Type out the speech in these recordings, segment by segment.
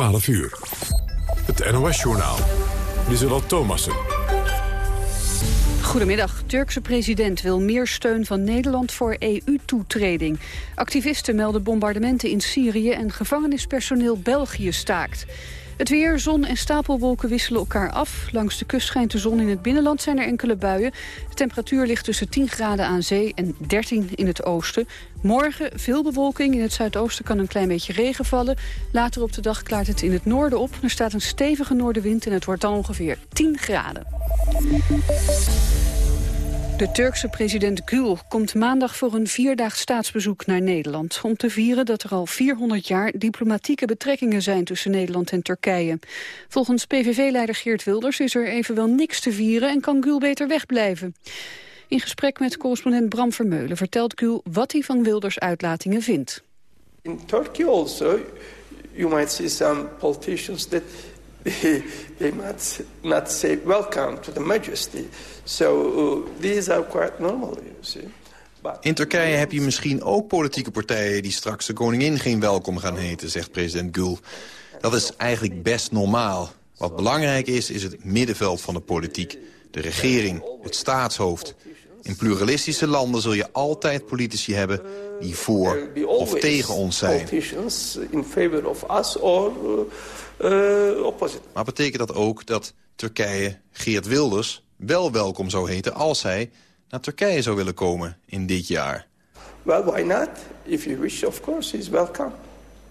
12 uur. Het NOS-journaal. Lieselot Thomassen. Goedemiddag. Turkse president wil meer steun van Nederland voor EU-toetreding. Activisten melden bombardementen in Syrië en gevangenispersoneel België staakt. Het weer, zon en stapelwolken wisselen elkaar af. Langs de kust schijnt de zon in het binnenland zijn er enkele buien. De temperatuur ligt tussen 10 graden aan zee en 13 in het oosten. Morgen veel bewolking. In het zuidoosten kan een klein beetje regen vallen. Later op de dag klaart het in het noorden op. Er staat een stevige noordenwind en het wordt dan ongeveer 10 graden. De Turkse president Gül komt maandag voor een vierdaags staatsbezoek naar Nederland... om te vieren dat er al 400 jaar diplomatieke betrekkingen zijn tussen Nederland en Turkije. Volgens PVV-leider Geert Wilders is er evenwel niks te vieren en kan Gül beter wegblijven. In gesprek met correspondent Bram Vermeulen vertelt Gül wat hij van Wilders uitlatingen vindt. In Turkey also you might see some politicians that might welcome to the majesty. So uh, these are quite normal, you see. In Turkije heb je misschien ook politieke partijen die straks de koningin geen welkom gaan heten, zegt president Gül. Dat is eigenlijk best normaal. Wat belangrijk is, is het middenveld van de politiek. De regering, het staatshoofd. In pluralistische landen zul je altijd politici hebben die voor of tegen ons zijn. Uh, opposite. Maar betekent dat ook dat Turkije Geert Wilders wel welkom zou heten... als hij naar Turkije zou willen komen in dit jaar? Well, why not? If you wish, of course, he's welcome.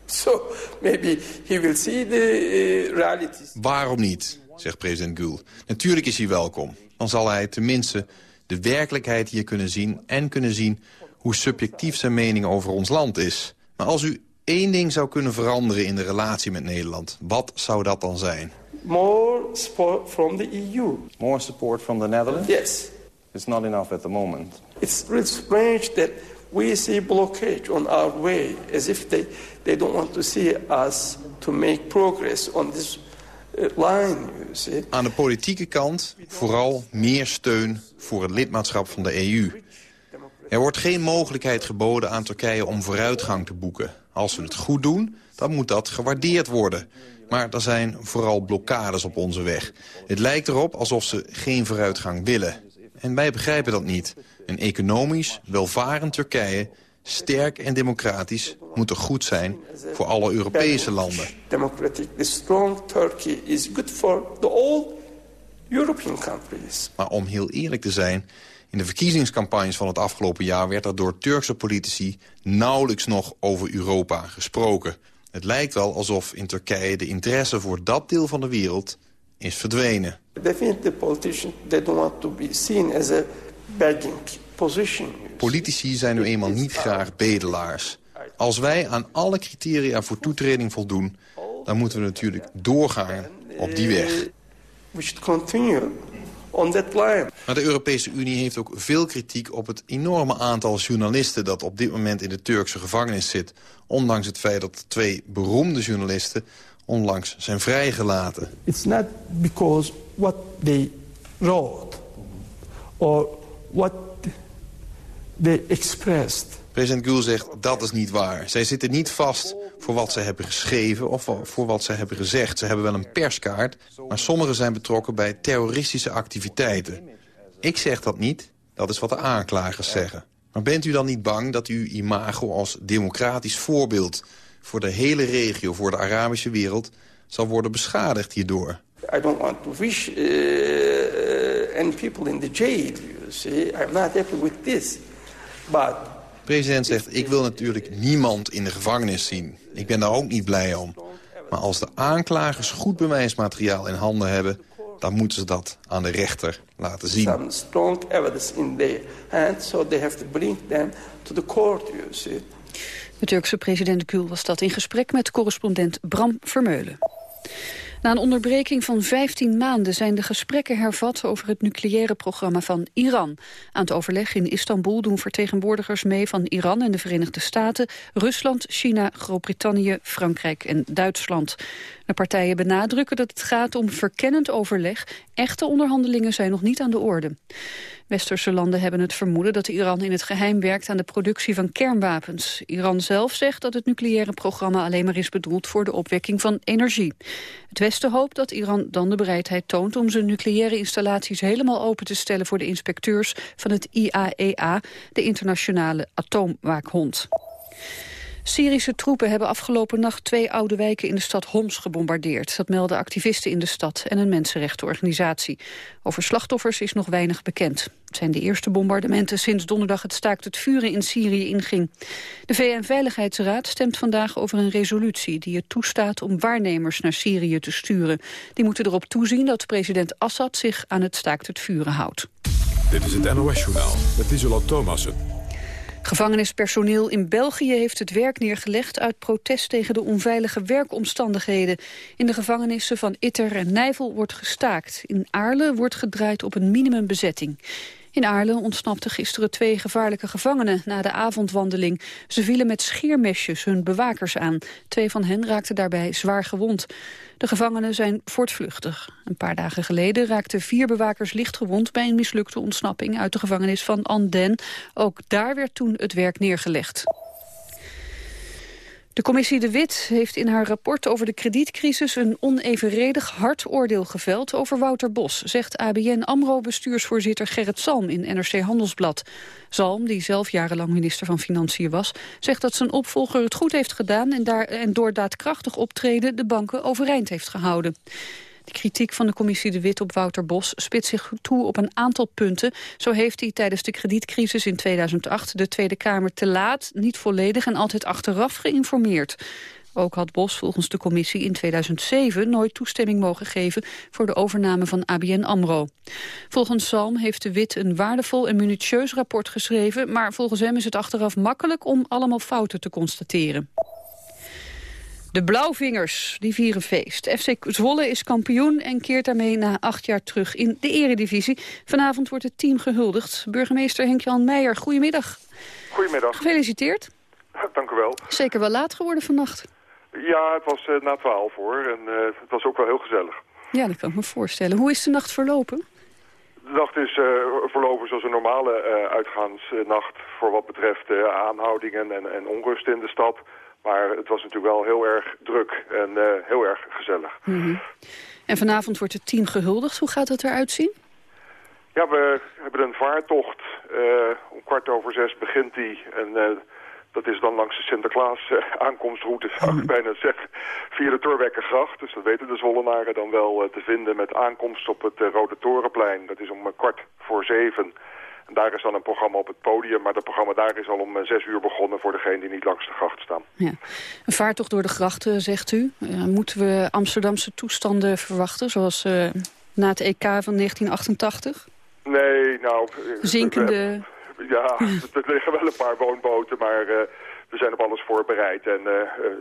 So maybe he will see the uh, realities. Waarom niet, zegt president Gül. Natuurlijk is hij welkom. Dan zal hij tenminste de werkelijkheid hier kunnen zien... en kunnen zien hoe subjectief zijn mening over ons land is. Maar als u één ding zou kunnen veranderen in de relatie met Nederland... wat zou dat dan zijn? More support from the EU. More support from the Netherlands? Yes. It's not enough at the moment. It's really strange that we see blockage on our way... as if they, they don't want to see us to make progress on this see. Aan de politieke kant vooral meer steun voor het lidmaatschap van de EU... Er wordt geen mogelijkheid geboden aan Turkije om vooruitgang te boeken. Als we het goed doen, dan moet dat gewaardeerd worden. Maar er zijn vooral blokkades op onze weg. Het lijkt erop alsof ze geen vooruitgang willen. En wij begrijpen dat niet. Een economisch, welvarend Turkije, sterk en democratisch... moet er goed zijn voor alle Europese landen. Democratic, the strong Turkey is good for the all European countries. Maar om heel eerlijk te zijn... In de verkiezingscampagnes van het afgelopen jaar werd er door Turkse politici nauwelijks nog over Europa gesproken. Het lijkt wel alsof in Turkije de interesse voor dat deel van de wereld is verdwenen. Definitely politicians they don't want to be seen as a begging. Politici zijn nu eenmaal niet graag bedelaars. Als wij aan alle criteria voor toetreding voldoen, dan moeten we natuurlijk doorgaan op die weg. Line. Maar de Europese Unie heeft ook veel kritiek op het enorme aantal journalisten... dat op dit moment in de Turkse gevangenis zit. Ondanks het feit dat twee beroemde journalisten onlangs zijn vrijgelaten. It's not because what they wrote or what they expressed. President Gül zegt dat is niet waar. Zij zitten niet vast voor wat ze hebben geschreven of voor wat ze hebben gezegd. Ze hebben wel een perskaart, maar sommigen zijn betrokken bij terroristische activiteiten. Ik zeg dat niet, dat is wat de aanklagers zeggen. Maar bent u dan niet bang dat uw imago als democratisch voorbeeld... voor de hele regio, voor de Arabische wereld, zal worden beschadigd hierdoor? I don't want to wish uh, any people in the jail, you see. I'm not happy with this. But de president zegt, ik wil natuurlijk niemand in de gevangenis zien. Ik ben daar ook niet blij om. Maar als de aanklagers goed bewijsmateriaal in handen hebben... dan moeten ze dat aan de rechter laten zien. Some strong evidence in their hand, so they have to bring them to the court, you see. De Turkse president Gül was dat in gesprek met correspondent Bram Vermeulen. Na een onderbreking van 15 maanden zijn de gesprekken hervat over het nucleaire programma van Iran. Aan het overleg in Istanbul doen vertegenwoordigers mee van Iran en de Verenigde Staten, Rusland, China, Groot-Brittannië, Frankrijk en Duitsland. De partijen benadrukken dat het gaat om verkennend overleg. Echte onderhandelingen zijn nog niet aan de orde. Westerse landen hebben het vermoeden dat Iran in het geheim werkt aan de productie van kernwapens. Iran zelf zegt dat het nucleaire programma alleen maar is bedoeld voor de opwekking van energie. Het Westen hoopt dat Iran dan de bereidheid toont om zijn nucleaire installaties helemaal open te stellen voor de inspecteurs van het IAEA, e de internationale atoomwaakhond. Syrische troepen hebben afgelopen nacht twee oude wijken in de stad Homs gebombardeerd. Dat melden activisten in de stad en een mensenrechtenorganisatie. Over slachtoffers is nog weinig bekend. Het zijn de eerste bombardementen sinds donderdag het staakt het vuren in Syrië inging. De VN-veiligheidsraad stemt vandaag over een resolutie die het toestaat om waarnemers naar Syrië te sturen. Die moeten erop toezien dat president Assad zich aan het staakt het vuren houdt. Dit is het NOS-journaal met Isola Thomassen. Gevangenispersoneel in België heeft het werk neergelegd uit protest tegen de onveilige werkomstandigheden. In de gevangenissen van Itter en Nijvel wordt gestaakt. In Aarle wordt gedraaid op een minimumbezetting. In Aarle ontsnapten gisteren twee gevaarlijke gevangenen na de avondwandeling. Ze vielen met scheermesjes hun bewakers aan. Twee van hen raakten daarbij zwaar gewond. De gevangenen zijn voortvluchtig. Een paar dagen geleden raakten vier bewakers lichtgewond... bij een mislukte ontsnapping uit de gevangenis van Anden. Ook daar werd toen het werk neergelegd. De commissie De Wit heeft in haar rapport over de kredietcrisis... een onevenredig hard oordeel geveld over Wouter Bos... zegt ABN AMRO-bestuursvoorzitter Gerrit Salm in NRC Handelsblad. Salm, die zelf jarenlang minister van Financiën was... zegt dat zijn opvolger het goed heeft gedaan... en, daar, en door daadkrachtig optreden de banken overeind heeft gehouden. De kritiek van de commissie De Wit op Wouter Bos spitst zich toe op een aantal punten. Zo heeft hij tijdens de kredietcrisis in 2008 de Tweede Kamer te laat, niet volledig en altijd achteraf geïnformeerd. Ook had Bos volgens de commissie in 2007 nooit toestemming mogen geven voor de overname van ABN AMRO. Volgens Salm heeft de Wit een waardevol en minutieus rapport geschreven, maar volgens hem is het achteraf makkelijk om allemaal fouten te constateren. De Blauwvingers, die vieren feest. FC Zwolle is kampioen en keert daarmee na acht jaar terug in de eredivisie. Vanavond wordt het team gehuldigd. Burgemeester Henk-Jan Meijer, goedemiddag. Goedemiddag. Gefeliciteerd. Dank u wel. Zeker wel laat geworden vannacht. Ja, het was uh, na twaalf hoor. En uh, het was ook wel heel gezellig. Ja, dat kan ik me voorstellen. Hoe is de nacht verlopen? De nacht is uh, verlopen zoals een normale uitgaansnacht... voor wat betreft aanhoudingen en, en onrust in de stad... Maar het was natuurlijk wel heel erg druk en uh, heel erg gezellig. Mm -hmm. En vanavond wordt het team gehuldigd. Hoe gaat het eruit zien? Ja, we hebben een vaartocht. Uh, om kwart over zes begint die. En uh, dat is dan langs de Sinterklaas aankomstroute, zou ik mhm. bijna zeggen. Via de Torwekkergracht. Dus dat weten de Zwollenaren dan wel te vinden met aankomst op het Rode Torenplein. Dat is om kwart voor zeven daar is dan een programma op het podium, maar dat programma daar is al om eh, zes uur begonnen voor degenen die niet langs de gracht staan. Ja. Een vaartocht door de grachten, zegt u. Uh, moeten we Amsterdamse toestanden verwachten, zoals uh, na het EK van 1988? Nee, nou... Zinkende... ja, er liggen wel een paar woonboten, maar we zijn op alles voorbereid. En uh,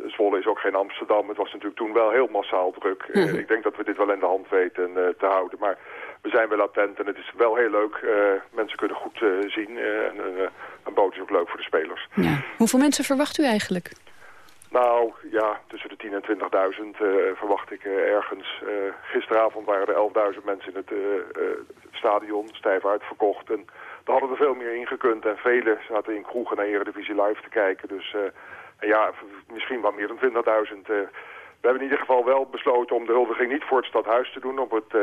Zwolle is ook geen Amsterdam. Het was natuurlijk toen wel heel massaal druk. Ik denk dat we dit wel in de hand weten uh, te houden. Maar we zijn wel attent en het is wel heel leuk. mensen kunnen goed zien. en een boot is ook leuk voor de spelers. Ja. Hoeveel mensen verwacht u eigenlijk? Nou, ja, tussen de 10.000 en 20.000 verwacht ik ergens. gisteravond waren er 11.000 mensen in het stadion, stijf uitverkocht. En er hadden er veel meer ingekund en velen zaten in kroegen naar Eredivisie Live te kijken. Dus uh, ja, misschien wel meer dan 20.000. We hebben in ieder geval wel besloten om de huldiging niet voor het stadhuis te doen op het uh,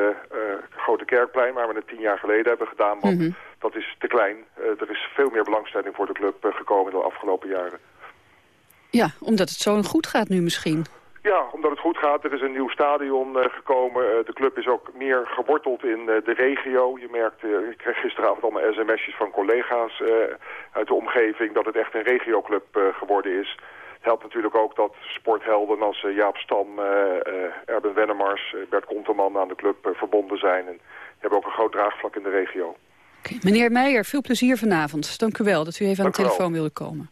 Grote Kerkplein, waar we het tien jaar geleden hebben gedaan. Want mm -hmm. dat is te klein. er is veel meer belangstelling voor de club gekomen de afgelopen jaren. Ja, omdat het zo goed gaat nu misschien. Ja, omdat het goed gaat. Er is een nieuw stadion uh, gekomen. Uh, de club is ook meer geworteld in uh, de regio. Je merkt, ik kreeg gisteravond allemaal sms'jes van collega's uit de omgeving... dat het echt een regioclub geworden is. Het helpt natuurlijk ook dat sporthelden als Jaap Stam, Erben Wennemars... Bert Konterman aan de club verbonden zijn. En hebben ook een groot draagvlak in de regio. Okay. Meneer Meijer, veel plezier vanavond. Dank u wel dat u even aan de telefoon wilde komen.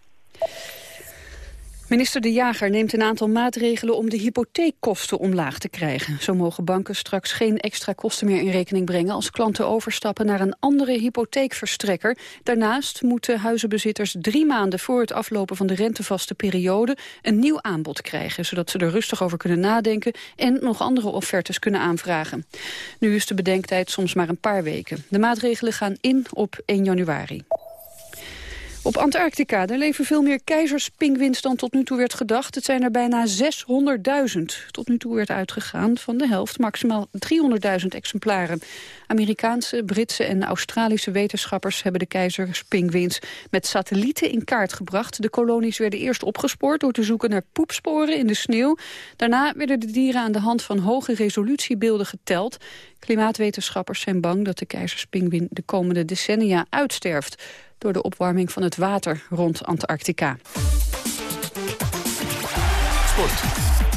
Minister De Jager neemt een aantal maatregelen om de hypotheekkosten omlaag te krijgen. Zo mogen banken straks geen extra kosten meer in rekening brengen als klanten overstappen naar een andere hypotheekverstrekker. Daarnaast moeten huizenbezitters drie maanden voor het aflopen van de rentevaste periode een nieuw aanbod krijgen, zodat ze er rustig over kunnen nadenken en nog andere offertes kunnen aanvragen. Nu is de bedenktijd soms maar een paar weken. De maatregelen gaan in op 1 januari. Op Antarctica daar leven veel meer keizerspingwins dan tot nu toe werd gedacht. Het zijn er bijna 600.000. Tot nu toe werd uitgegaan van de helft, maximaal 300.000 exemplaren. Amerikaanse, Britse en Australische wetenschappers hebben de keizerspingwins met satellieten in kaart gebracht. De kolonies werden eerst opgespoord door te zoeken naar poepsporen in de sneeuw. Daarna werden de dieren aan de hand van hoge resolutiebeelden geteld. Klimaatwetenschappers zijn bang dat de keizerspingwin de komende decennia uitsterft door de opwarming van het water rond Antarctica. Sport.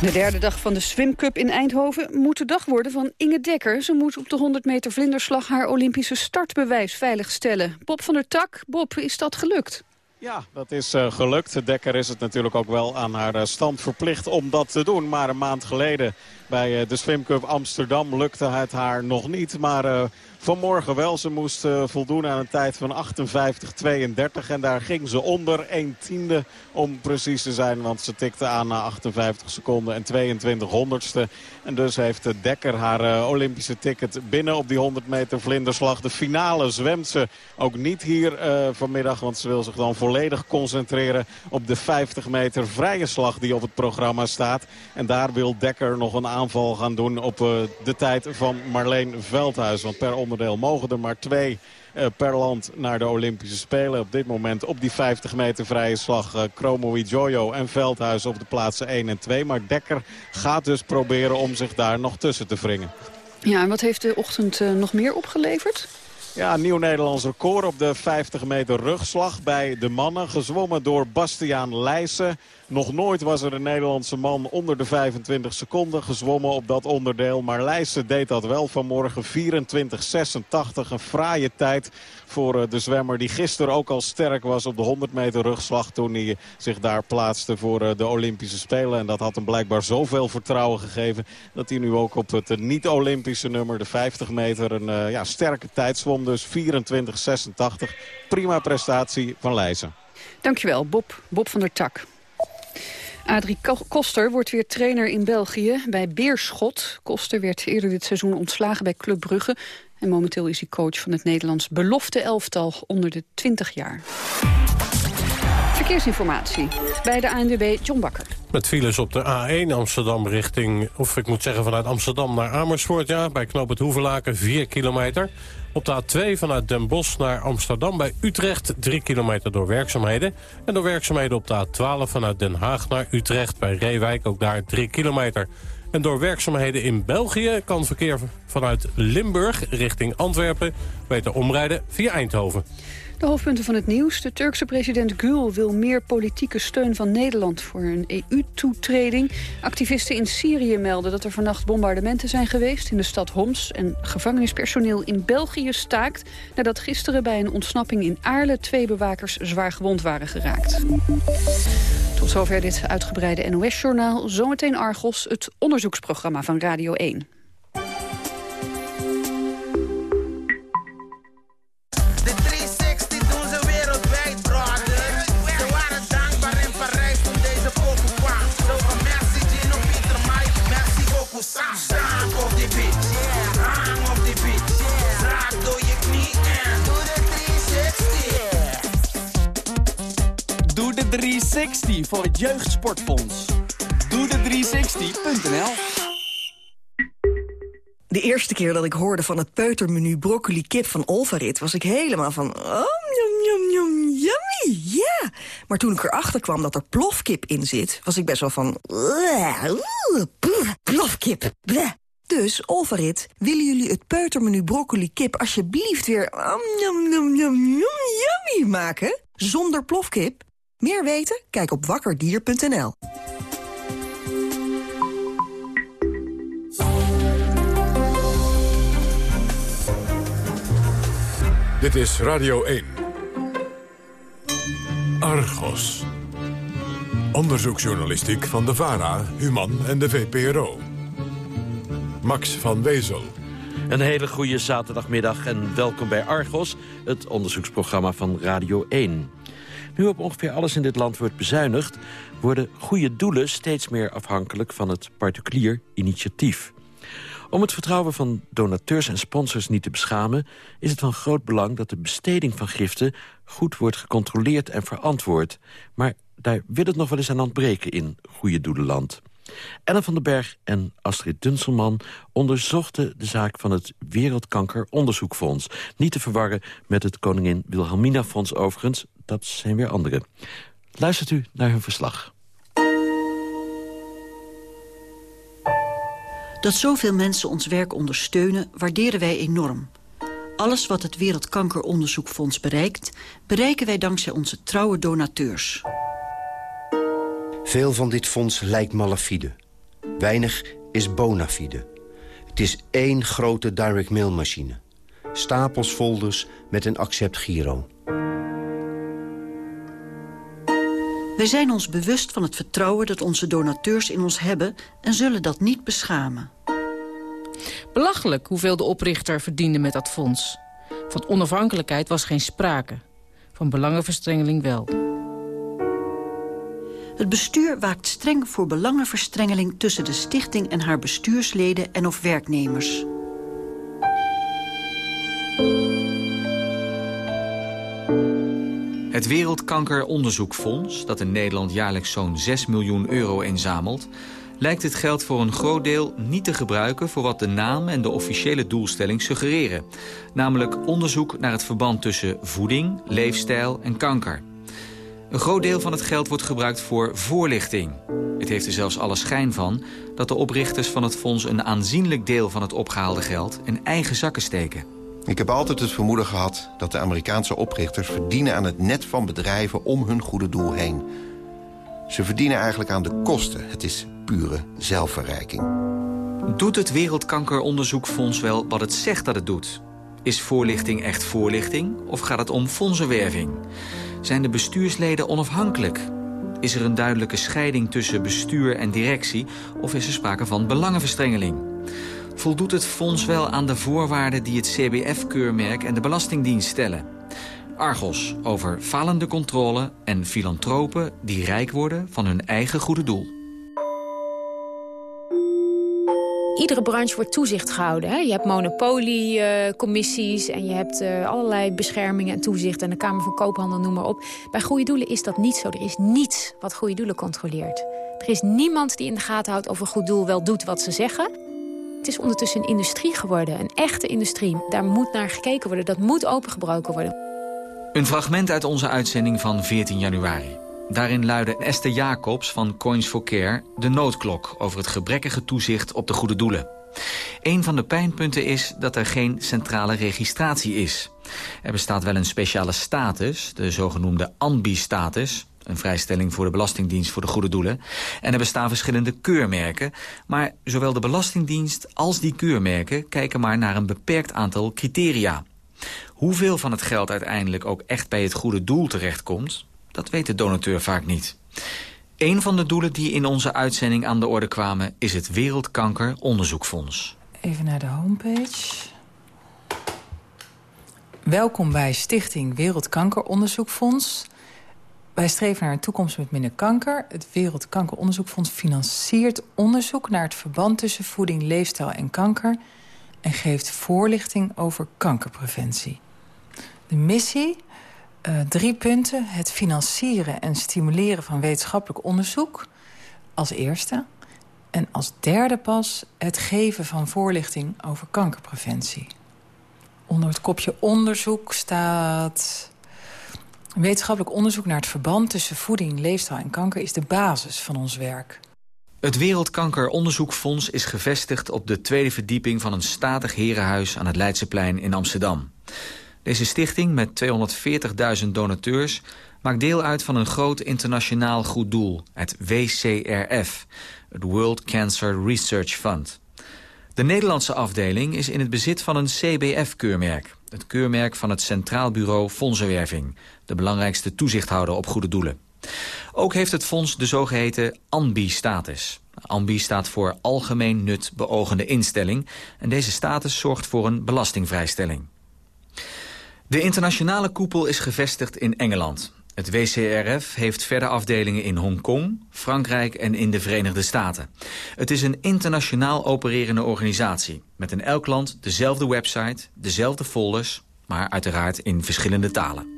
De derde dag van de Swim Cup in Eindhoven moet de dag worden van Inge Dekker. Ze moet op de 100 meter vlinderslag haar Olympische startbewijs veiligstellen. Bob van der Tak, Bob, is dat gelukt? Ja, dat is uh, gelukt. Dekker is het natuurlijk ook wel aan haar uh, stand verplicht om dat te doen. Maar een maand geleden bij uh, de Swim Cup Amsterdam lukte het haar nog niet. Maar vanmorgen wel. Ze moest uh, voldoen aan een tijd van 58-32. En daar ging ze onder 1 tiende om precies te zijn. Want ze tikte aan na 58 seconden en 22 honderdste. En dus heeft Dekker haar uh, Olympische ticket binnen op die 100 meter vlinderslag. De finale zwemt ze ook niet hier uh, vanmiddag. Want ze wil zich dan volledig concentreren op de 50 meter vrije slag die op het programma staat. En daar wil Dekker nog een aanval gaan doen op de tijd van Marleen Veldhuis. Want per onderdeel mogen er maar twee per land naar de Olympische Spelen. Op dit moment op die 50 meter vrije slag Chromo Jojo en Veldhuis op de plaatsen 1 en 2. Maar Dekker gaat dus proberen om zich daar nog tussen te wringen. Ja, en wat heeft de ochtend uh, nog meer opgeleverd? Ja, een nieuw Nederlands record op de 50 meter rugslag bij de mannen. Gezwommen door Bastiaan Leijsen. Nog nooit was er een Nederlandse man onder de 25 seconden gezwommen op dat onderdeel. Maar Leijsen deed dat wel vanmorgen. 24-86, een fraaie tijd voor eh, de zwemmer die gisteren ook al sterk was op de 100 meter rugslag. Toen hij zich daar plaatste voor eh, de Olympische Spelen. En dat had hem blijkbaar zoveel vertrouwen gegeven. Dat hij nu ook op het eh, niet-Olympische nummer, de 50 meter, een ja, sterke tijd zwom. Dus 24-86. Prima prestatie van Leijsen. Dankjewel, Bob, Bob van der Tak. Adrie Koster wordt weer trainer in België bij Beerschot. Koster werd eerder dit seizoen ontslagen bij Club Brugge. En momenteel is hij coach van het Nederlands belofte elftal onder de 20 jaar. Verkeersinformatie bij de ANWB John Bakker. Met files op de A1 Amsterdam richting, of ik moet zeggen vanuit Amsterdam naar Amersfoort. Ja, bij Knoop het Hoevelaken 4 kilometer. Op de A2 vanuit Den Bosch naar Amsterdam bij Utrecht 3 kilometer door werkzaamheden. En door werkzaamheden op de A12 vanuit Den Haag naar Utrecht bij Reewijk ook daar 3 kilometer. En door werkzaamheden in België kan verkeer vanuit Limburg richting Antwerpen beter omrijden via Eindhoven. De hoofdpunten van het nieuws. De Turkse president Gül wil meer politieke steun van Nederland voor een EU-toetreding. Activisten in Syrië melden dat er vannacht bombardementen zijn geweest in de stad Homs. En gevangenispersoneel in België staakt nadat gisteren bij een ontsnapping in Aarle twee bewakers zwaar gewond waren geraakt. Tot zover dit uitgebreide NOS-journaal. Zometeen Argos, het onderzoeksprogramma van Radio 1. 360 voor het Jeugdsportfonds. Doe de 360.nl De eerste keer dat ik hoorde van het peutermenu broccoli kip van Olvarit... was ik helemaal van... Oh, yum, yum, yum, yummy, ja. Maar toen ik erachter kwam dat er plofkip in zit... was ik best wel van... Plofkip. Dus, Olvarit, willen jullie het peutermenu broccoli kip... alsjeblieft weer... Yum, yum, yum, yummy maken? Zonder plofkip? Meer weten? Kijk op wakkerdier.nl. Dit is Radio 1. Argos. Onderzoeksjournalistiek van de VARA, Human en de VPRO. Max van Wezel. Een hele goede zaterdagmiddag en welkom bij Argos, het onderzoeksprogramma van Radio 1. Nu op ongeveer alles in dit land wordt bezuinigd... worden goede doelen steeds meer afhankelijk van het particulier initiatief. Om het vertrouwen van donateurs en sponsors niet te beschamen... is het van groot belang dat de besteding van giften... goed wordt gecontroleerd en verantwoord. Maar daar wil het nog wel eens aan ontbreken in Goede Doelenland. Ellen van den Berg en Astrid Dunselman onderzochten de zaak van het Wereldkankeronderzoekfonds. Niet te verwarren met het Koningin Wilhelmina Fonds overigens, dat zijn weer andere. Luistert u naar hun verslag. Dat zoveel mensen ons werk ondersteunen, waarderen wij enorm. Alles wat het Wereldkankeronderzoekfonds bereikt... bereiken wij dankzij onze trouwe donateurs. Veel van dit fonds lijkt malafide. Weinig is bona fide. Het is één grote direct mail machine. Stapels folders met een accept giro. Wij zijn ons bewust van het vertrouwen dat onze donateurs in ons hebben... en zullen dat niet beschamen. Belachelijk hoeveel de oprichter verdiende met dat fonds. Van onafhankelijkheid was geen sprake. Van belangenverstrengeling wel. Het bestuur waakt streng voor belangenverstrengeling... tussen de stichting en haar bestuursleden en of werknemers. Het Wereldkankeronderzoekfonds, dat in Nederland jaarlijks zo'n 6 miljoen euro inzamelt... lijkt het geld voor een groot deel niet te gebruiken... voor wat de naam en de officiële doelstelling suggereren. Namelijk onderzoek naar het verband tussen voeding, leefstijl en kanker. Een groot deel van het geld wordt gebruikt voor voorlichting. Het heeft er zelfs alle schijn van dat de oprichters van het fonds... een aanzienlijk deel van het opgehaalde geld in eigen zakken steken. Ik heb altijd het vermoeden gehad dat de Amerikaanse oprichters... verdienen aan het net van bedrijven om hun goede doel heen. Ze verdienen eigenlijk aan de kosten. Het is pure zelfverrijking. Doet het Wereldkankeronderzoekfonds wel wat het zegt dat het doet? Is voorlichting echt voorlichting of gaat het om fondsenwerving? Zijn de bestuursleden onafhankelijk? Is er een duidelijke scheiding tussen bestuur en directie... of is er sprake van belangenverstrengeling? Voldoet het fonds wel aan de voorwaarden die het CBF-keurmerk en de Belastingdienst stellen? Argos over falende controle en filantropen die rijk worden van hun eigen goede doel. iedere branche wordt toezicht gehouden. Hè? Je hebt monopoliecommissies en je hebt uh, allerlei beschermingen en toezicht... en de Kamer van Koophandel, noem maar op. Bij goede doelen is dat niet zo. Er is niets wat goede doelen controleert. Er is niemand die in de gaten houdt of een goed doel wel doet wat ze zeggen. Het is ondertussen een industrie geworden, een echte industrie. Daar moet naar gekeken worden, dat moet opengebroken worden. Een fragment uit onze uitzending van 14 januari. Daarin luidde Esther Jacobs van Coins for Care de noodklok... over het gebrekkige toezicht op de goede doelen. Een van de pijnpunten is dat er geen centrale registratie is. Er bestaat wel een speciale status, de zogenoemde ANBI-status... een vrijstelling voor de Belastingdienst voor de goede doelen... en er bestaan verschillende keurmerken... maar zowel de Belastingdienst als die keurmerken... kijken maar naar een beperkt aantal criteria. Hoeveel van het geld uiteindelijk ook echt bij het goede doel terechtkomt... Dat weet de donateur vaak niet. Een van de doelen die in onze uitzending aan de orde kwamen... is het Wereldkankeronderzoekfonds. Even naar de homepage. Welkom bij Stichting Wereldkankeronderzoekfonds. Wij streven naar een toekomst met minder kanker. Het Wereldkankeronderzoekfonds financiert onderzoek... naar het verband tussen voeding, leefstijl en kanker... en geeft voorlichting over kankerpreventie. De missie uh, drie punten. Het financieren en stimuleren van wetenschappelijk onderzoek als eerste. En als derde pas het geven van voorlichting over kankerpreventie. Onder het kopje onderzoek staat... Wetenschappelijk onderzoek naar het verband tussen voeding, leefstijl en kanker... is de basis van ons werk. Het Wereldkankeronderzoekfonds is gevestigd op de tweede verdieping... van een statig herenhuis aan het Leidseplein in Amsterdam. Deze stichting met 240.000 donateurs maakt deel uit van een groot internationaal goed doel, het WCRF, het World Cancer Research Fund. De Nederlandse afdeling is in het bezit van een CBF-keurmerk, het keurmerk van het Centraal Bureau Fondsenwerving, de belangrijkste toezichthouder op goede doelen. Ook heeft het fonds de zogeheten ANBI-status. ANBI staat voor Algemeen Nut Beogende Instelling... en deze status zorgt voor een belastingvrijstelling. De internationale koepel is gevestigd in Engeland. Het WCRF heeft verder afdelingen in Hongkong, Frankrijk en in de Verenigde Staten. Het is een internationaal opererende organisatie... met in elk land dezelfde website, dezelfde folders... maar uiteraard in verschillende talen.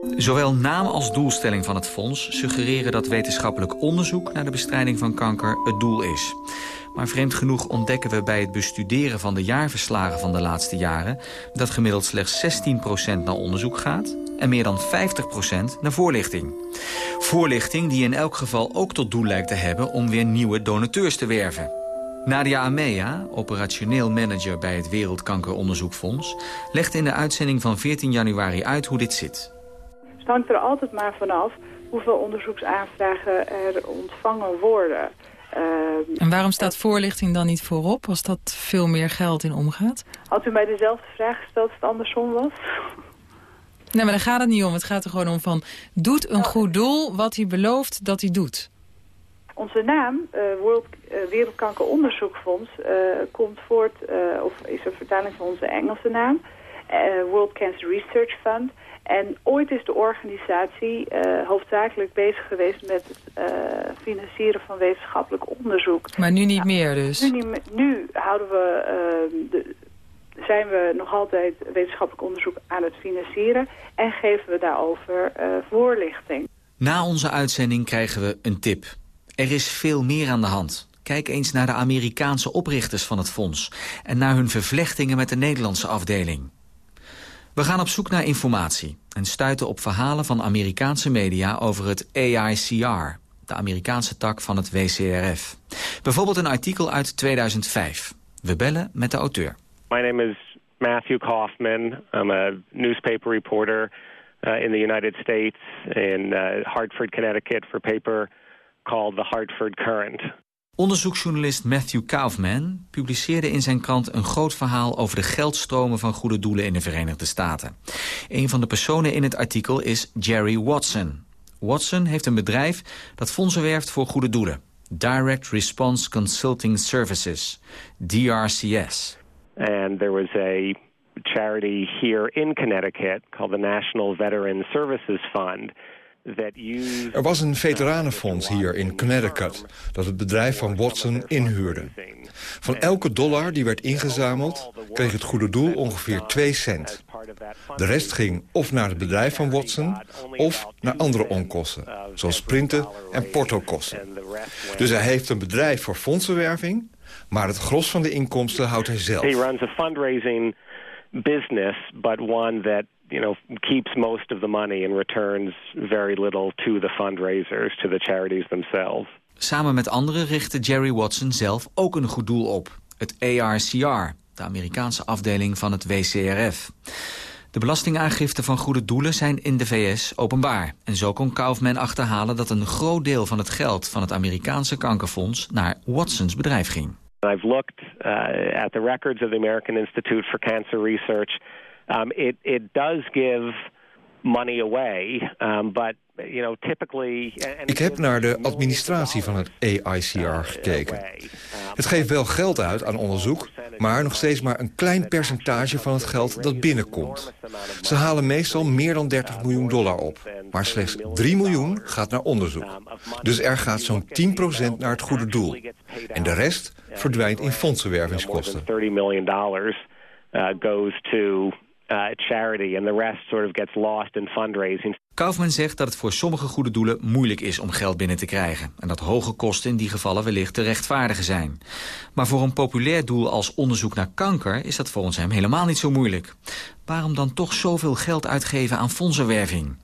Zowel naam als doelstelling van het fonds suggereren dat wetenschappelijk onderzoek naar de bestrijding van kanker het doel is. Maar vreemd genoeg ontdekken we bij het bestuderen van de jaarverslagen van de laatste jaren... dat gemiddeld slechts 16% naar onderzoek gaat en meer dan 50% naar voorlichting. Voorlichting die in elk geval ook tot doel lijkt te hebben om weer nieuwe donateurs te werven. Nadia Amea, operationeel manager bij het Wereldkankeronderzoekfonds... legt in de uitzending van 14 januari uit hoe dit zit. Het hangt er altijd maar vanaf hoeveel onderzoeksaanvragen er ontvangen worden. Ehm, en waarom staat voorlichting dan niet voorop als dat veel meer geld in omgaat? Had u mij dezelfde vraag gesteld als het andersom was? Nee, maar daar gaat het niet om. Het gaat er gewoon om van, doet een goed doel wat hij belooft dat hij doet. Onze naam, uh, World, uh, Wereldkankeronderzoekfonds, uh, komt voort, of is een vertaling van onze Engelse naam, World Cancer Research Fund. En ooit is de organisatie uh, hoofdzakelijk bezig geweest met het uh, financieren van wetenschappelijk onderzoek. Maar nu niet nou, meer dus? Nu, niet, nu houden we, uh, de, zijn we nog altijd wetenschappelijk onderzoek aan het financieren en geven we daarover voorlichting. Na onze uitzending krijgen we een tip. Er is veel meer aan de hand. Kijk eens naar de Amerikaanse oprichters van het fonds... en naar hun vervlechtingen met de Nederlandse afdeling. We gaan op zoek naar informatie en stuiten op verhalen van Amerikaanse media over het AICR, de Amerikaanse tak van het WCRF. Bijvoorbeeld een artikel uit 2005. We bellen met de auteur. My name is Matthew Kaufman. I'm a newspaper reporter uh, in the United States in uh, Hartford, Connecticut for paper called The Hartford Current. Onderzoeksjournalist Matthew Kaufman publiceerde in zijn krant een groot verhaal over de geldstromen van goede doelen in de Verenigde Staten. Een van de personen in het artikel is Jerry Watson. Watson heeft een bedrijf dat fondsen werft voor goede doelen. Direct Response Consulting Services, DRCS. And there was a charity here in Connecticut called the National Veteran Services Fund er was een veteranenfonds hier in Connecticut dat het bedrijf van Watson inhuurde. Van elke dollar die werd ingezameld kreeg het goede doel ongeveer 2 cent. De rest ging of naar het bedrijf van Watson of naar andere onkosten, zoals printen en portokosten. Dus hij heeft een bedrijf voor fondsenwerving, maar het gros van de inkomsten houdt hij zelf. He runs a fundraising business, but one that you know, keeps most of the money and returns very little to the fundraisers, to the charities themselves. Samen met anderen richtte Jerry Watson zelf ook een goed doel op. Het ARCR, de Amerikaanse afdeling van het WCRF. De belastingaangiften van goede doelen zijn in de VS openbaar. En zo kon Kaufman achterhalen dat een groot deel van het geld van het Amerikaanse kankerfonds naar Watsons bedrijf ging. I've looked uh, at the records of the American Institute for Cancer Research um, it it does give money away, um, but you know, typically. Ik heb naar de administratie van het AICR gekeken. Het geeft wel geld uit aan onderzoek, maar nog steeds maar een klein percentage van het geld dat binnenkomt. Ze halen meestal meer dan 30 miljoen dollar op, maar slechts 3 miljoen gaat naar onderzoek. Dus er gaat zo'n 10% naar het goede doel. En de rest verdwijnt in fondsenwervingskosten. 30 miljoen dollars uh, goes to uh, charity and the rest sort of gets lost in fundraising. Kaufman zegt dat het voor sommige goede doelen moeilijk is om geld binnen te krijgen. En dat hoge kosten in die gevallen wellicht te rechtvaardigen zijn. Maar voor een populair doel als onderzoek naar kanker is dat volgens hem helemaal niet zo moeilijk. Waarom dan toch zoveel geld uitgeven aan fondsenwerving?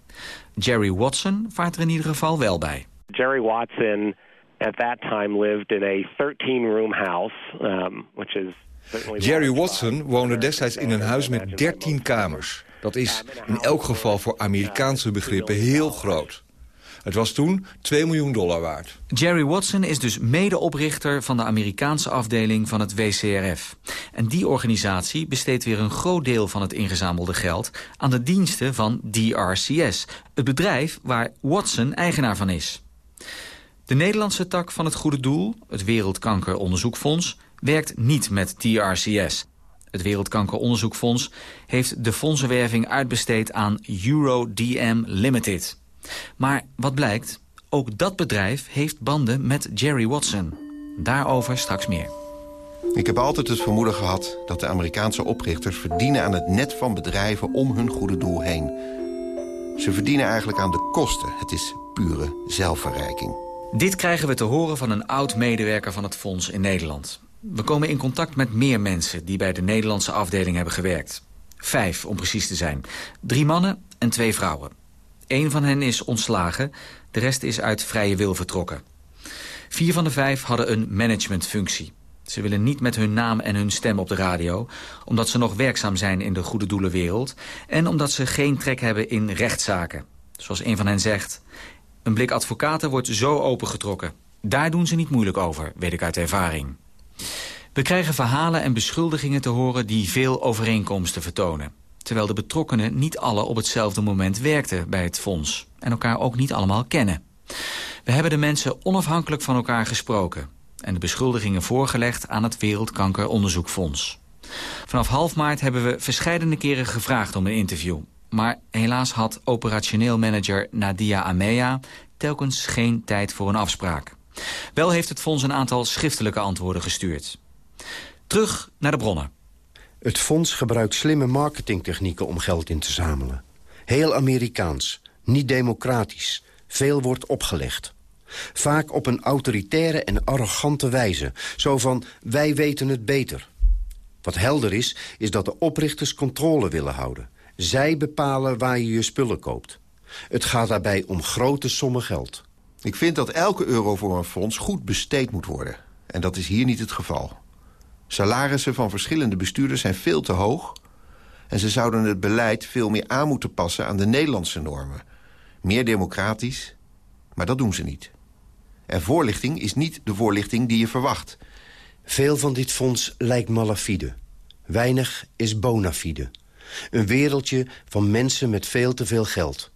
Jerry Watson vaart er in ieder geval wel bij. Jerry Watson at that time lived in a 13-room house, um, which is Jerry Watson woonde destijds in een huis met 13 kamers. Dat is in elk geval voor Amerikaanse begrippen heel groot. Het was toen 2 miljoen dollar waard. Jerry Watson is dus medeoprichter van de Amerikaanse afdeling van het WCRF. En die organisatie besteedt weer een groot deel van het ingezamelde geld... aan de diensten van DRCS, het bedrijf waar Watson eigenaar van is. De Nederlandse tak van het Goede Doel, het Wereldkankeronderzoekfonds... werkt niet met DRCS... Het Wereldkankeronderzoekfonds heeft de fondsenwerving uitbesteed aan EuroDM Limited. Maar wat blijkt, ook dat bedrijf heeft banden met Jerry Watson. Daarover straks meer. Ik heb altijd het vermoeden gehad dat de Amerikaanse oprichters verdienen aan het net van bedrijven om hun goede doel heen. Ze verdienen eigenlijk aan de kosten. Het is pure zelfverrijking. Dit krijgen we te horen van een oud-medewerker van het fonds in Nederland. We komen in contact met meer mensen die bij de Nederlandse afdeling hebben gewerkt. Vijf, om precies te zijn. Drie mannen en twee vrouwen. Eén van hen is ontslagen, de rest is uit vrije wil vertrokken. Vier van de vijf hadden een managementfunctie. Ze willen niet met hun naam en hun stem op de radio... omdat ze nog werkzaam zijn in de goede doelenwereld... en omdat ze geen trek hebben in rechtszaken. Zoals een van hen zegt... een blik advocaten wordt zo opengetrokken. Daar doen ze niet moeilijk over, weet ik uit ervaring. We krijgen verhalen en beschuldigingen te horen die veel overeenkomsten vertonen. Terwijl de betrokkenen niet alle op hetzelfde moment werkten bij het fonds. En elkaar ook niet allemaal kennen. We hebben de mensen onafhankelijk van elkaar gesproken. En de beschuldigingen voorgelegd aan het Wereldkankeronderzoekfonds. Vanaf half maart hebben we verschillende keren gevraagd om een interview. Maar helaas had operationeel manager Nadia Amea telkens geen tijd voor een afspraak. Wel heeft het fonds een aantal schriftelijke antwoorden gestuurd. Terug naar de bronnen. Het fonds gebruikt slimme marketingtechnieken om geld in te zamelen. Heel Amerikaans, niet democratisch. Veel wordt opgelegd. Vaak op een autoritaire en arrogante wijze. Zo van, wij weten het beter. Wat helder is, is dat de oprichters controle willen houden. Zij bepalen waar je je spullen koopt. Het gaat daarbij om grote sommen geld. Ik vind dat elke euro voor een fonds goed besteed moet worden. En dat is hier niet het geval. Salarissen van verschillende bestuurders zijn veel te hoog... en ze zouden het beleid veel meer aan moeten passen aan de Nederlandse normen. Meer democratisch, maar dat doen ze niet. En voorlichting is niet de voorlichting die je verwacht. Veel van dit fonds lijkt malafide. Weinig is bona fide. Een wereldje van mensen met veel te veel geld.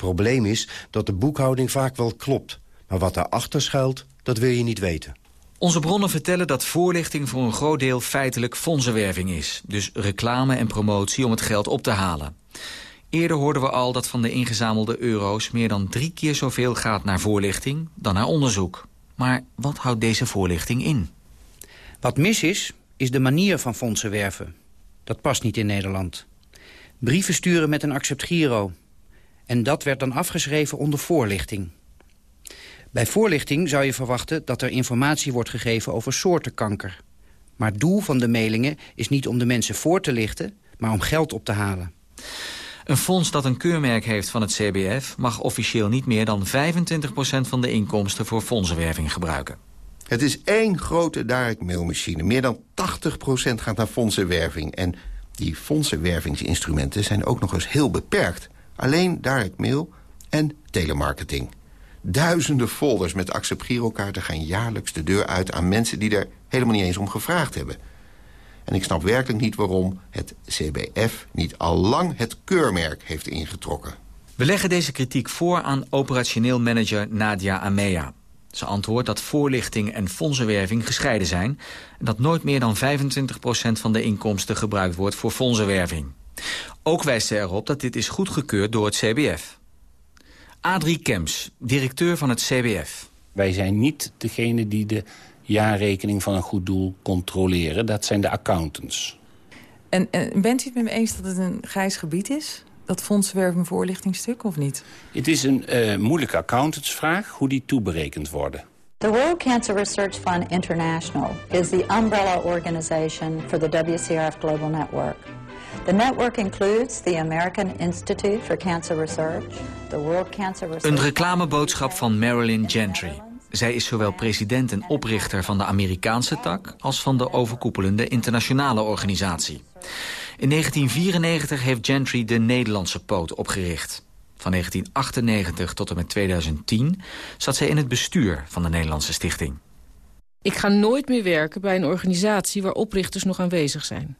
Probleem is dat de boekhouding vaak wel klopt. Maar wat daarachter schuilt, dat wil je niet weten. Onze bronnen vertellen dat voorlichting voor een groot deel feitelijk fondsenwerving is. Dus reclame en promotie om het geld op te halen. Eerder hoorden we al dat van de ingezamelde euro's... meer dan drie keer zoveel gaat naar voorlichting dan naar onderzoek. Maar wat houdt deze voorlichting in? Wat mis is, is de manier van fondsen werven. Dat past niet in Nederland. Brieven sturen met een accept giro. En dat werd dan afgeschreven onder voorlichting. Bij voorlichting zou je verwachten dat er informatie wordt gegeven over soorten kanker. Maar het doel van de mailingen is niet om de mensen voor te lichten, maar om geld op te halen. Een fonds dat een keurmerk heeft van het CBF... mag officieel niet meer dan 25% van de inkomsten voor fondsenwerving gebruiken. Het is één grote direct mailmachine. Meer dan 80% gaat naar fondsenwerving. En die fondsenwervingsinstrumenten zijn ook nog eens heel beperkt. Alleen direct mail en telemarketing. Duizenden folders met accept girokaarten gaan jaarlijks de deur uit... aan mensen die er helemaal niet eens om gevraagd hebben. En ik snap werkelijk niet waarom het CBF niet al lang het keurmerk heeft ingetrokken. We leggen deze kritiek voor aan operationeel manager Nadia Amea. Ze antwoordt dat voorlichting en fondsenwerving gescheiden zijn... en dat nooit meer dan 25% van de inkomsten gebruikt wordt voor fondsenwerving. Ook wijst ze erop dat dit is goedgekeurd door het CBF. Adrie Kems, directeur van het CBF. Wij zijn niet degene die de jaarrekening van een goed doel controleren. Dat zijn de accountants. En, en bent u het met me eens dat het een grijs gebied is? Dat fondsenwerving voorlichtingstuk of niet? Het is een uh, moeilijke accountantsvraag hoe die toeberekend worden. The World Cancer Research Fund International is the umbrella organization for the WCRF Global Network. The network includes the American Institute for Cancer Research, the World Cancer Research... Een reclameboodschap van Marilyn Gentry. Zij is zowel president en oprichter van de Amerikaanse tak... als van de overkoepelende internationale organisatie. In 1994 heeft Gentry de Nederlandse poot opgericht. Van 1998 tot en met 2010 zat zij in het bestuur van de Nederlandse Stichting. Ik ga nooit meer werken bij een organisatie waar oprichters nog aanwezig zijn.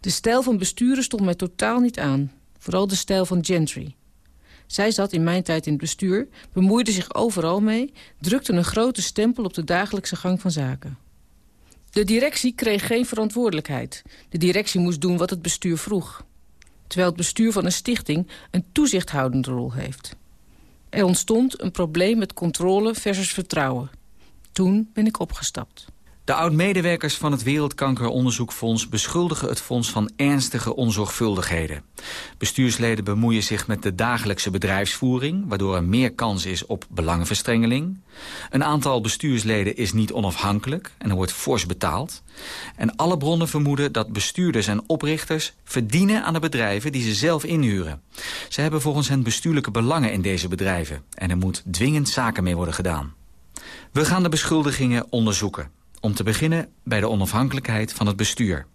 De stijl van besturen stond mij totaal niet aan. Vooral de stijl van Gentry. Zij zat in mijn tijd in het bestuur, bemoeide zich overal mee... drukte een grote stempel op de dagelijkse gang van zaken. De directie kreeg geen verantwoordelijkheid. De directie moest doen wat het bestuur vroeg. Terwijl het bestuur van een stichting een toezichthoudende rol heeft. Er ontstond een probleem met controle versus vertrouwen. Toen ben ik opgestapt. De oud-medewerkers van het Wereldkankeronderzoekfonds beschuldigen het fonds van ernstige onzorgvuldigheden. Bestuursleden bemoeien zich met de dagelijkse bedrijfsvoering, waardoor er meer kans is op belangenverstrengeling. Een aantal bestuursleden is niet onafhankelijk en er wordt fors betaald. En alle bronnen vermoeden dat bestuurders en oprichters verdienen aan de bedrijven die ze zelf inhuren. Ze hebben volgens hen bestuurlijke belangen in deze bedrijven en er moet dwingend zaken mee worden gedaan. We gaan de beschuldigingen onderzoeken. Om te beginnen bij de onafhankelijkheid van het bestuur.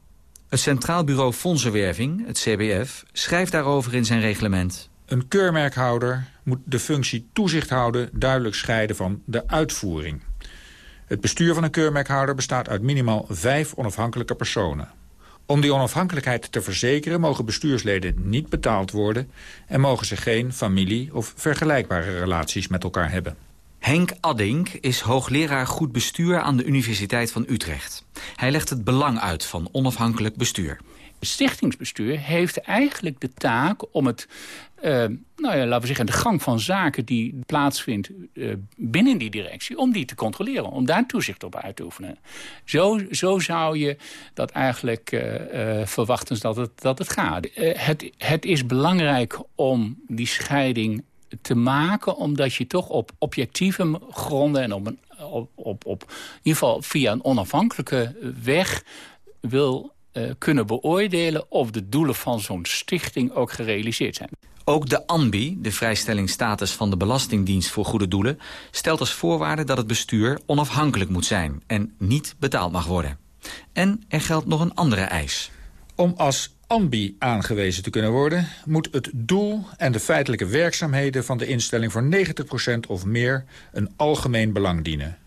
Het Centraal Bureau Fondsenwerving, het CBF, schrijft daarover in zijn reglement. Een keurmerkhouder moet de functie toezicht houden duidelijk scheiden van de uitvoering. Het bestuur van een keurmerkhouder bestaat uit minimaal vijf onafhankelijke personen. Om die onafhankelijkheid te verzekeren mogen bestuursleden niet betaald worden... en mogen ze geen familie- of vergelijkbare relaties met elkaar hebben. Henk Addink is hoogleraar goed bestuur aan de Universiteit van Utrecht. Hij legt het belang uit van onafhankelijk bestuur. Stichtingsbestuur heeft eigenlijk de taak om het, uh, nou ja, laten we zeggen, de gang van zaken die plaatsvindt uh, binnen die directie, om die te controleren, om daar toezicht op uit te oefenen. Zo, zo zou je dat eigenlijk uh, verwachten dat het, dat het gaat. het, het is belangrijk om die scheiding te maken... omdat je toch op objectieve gronden en op, een, op, op, op in ieder geval via een onafhankelijke weg wil uh, kunnen beoordelen... of de doelen van zo'n stichting ook gerealiseerd zijn. Ook de ANBI, de vrijstellingsstatus van de Belastingdienst voor Goede Doelen... stelt als voorwaarde dat het bestuur onafhankelijk moet zijn... en niet betaald mag worden. En er geldt nog een andere eis. Om als ambi aangewezen te kunnen worden... moet het doel en de feitelijke werkzaamheden van de instelling... voor 90% of meer een algemeen belang dienen.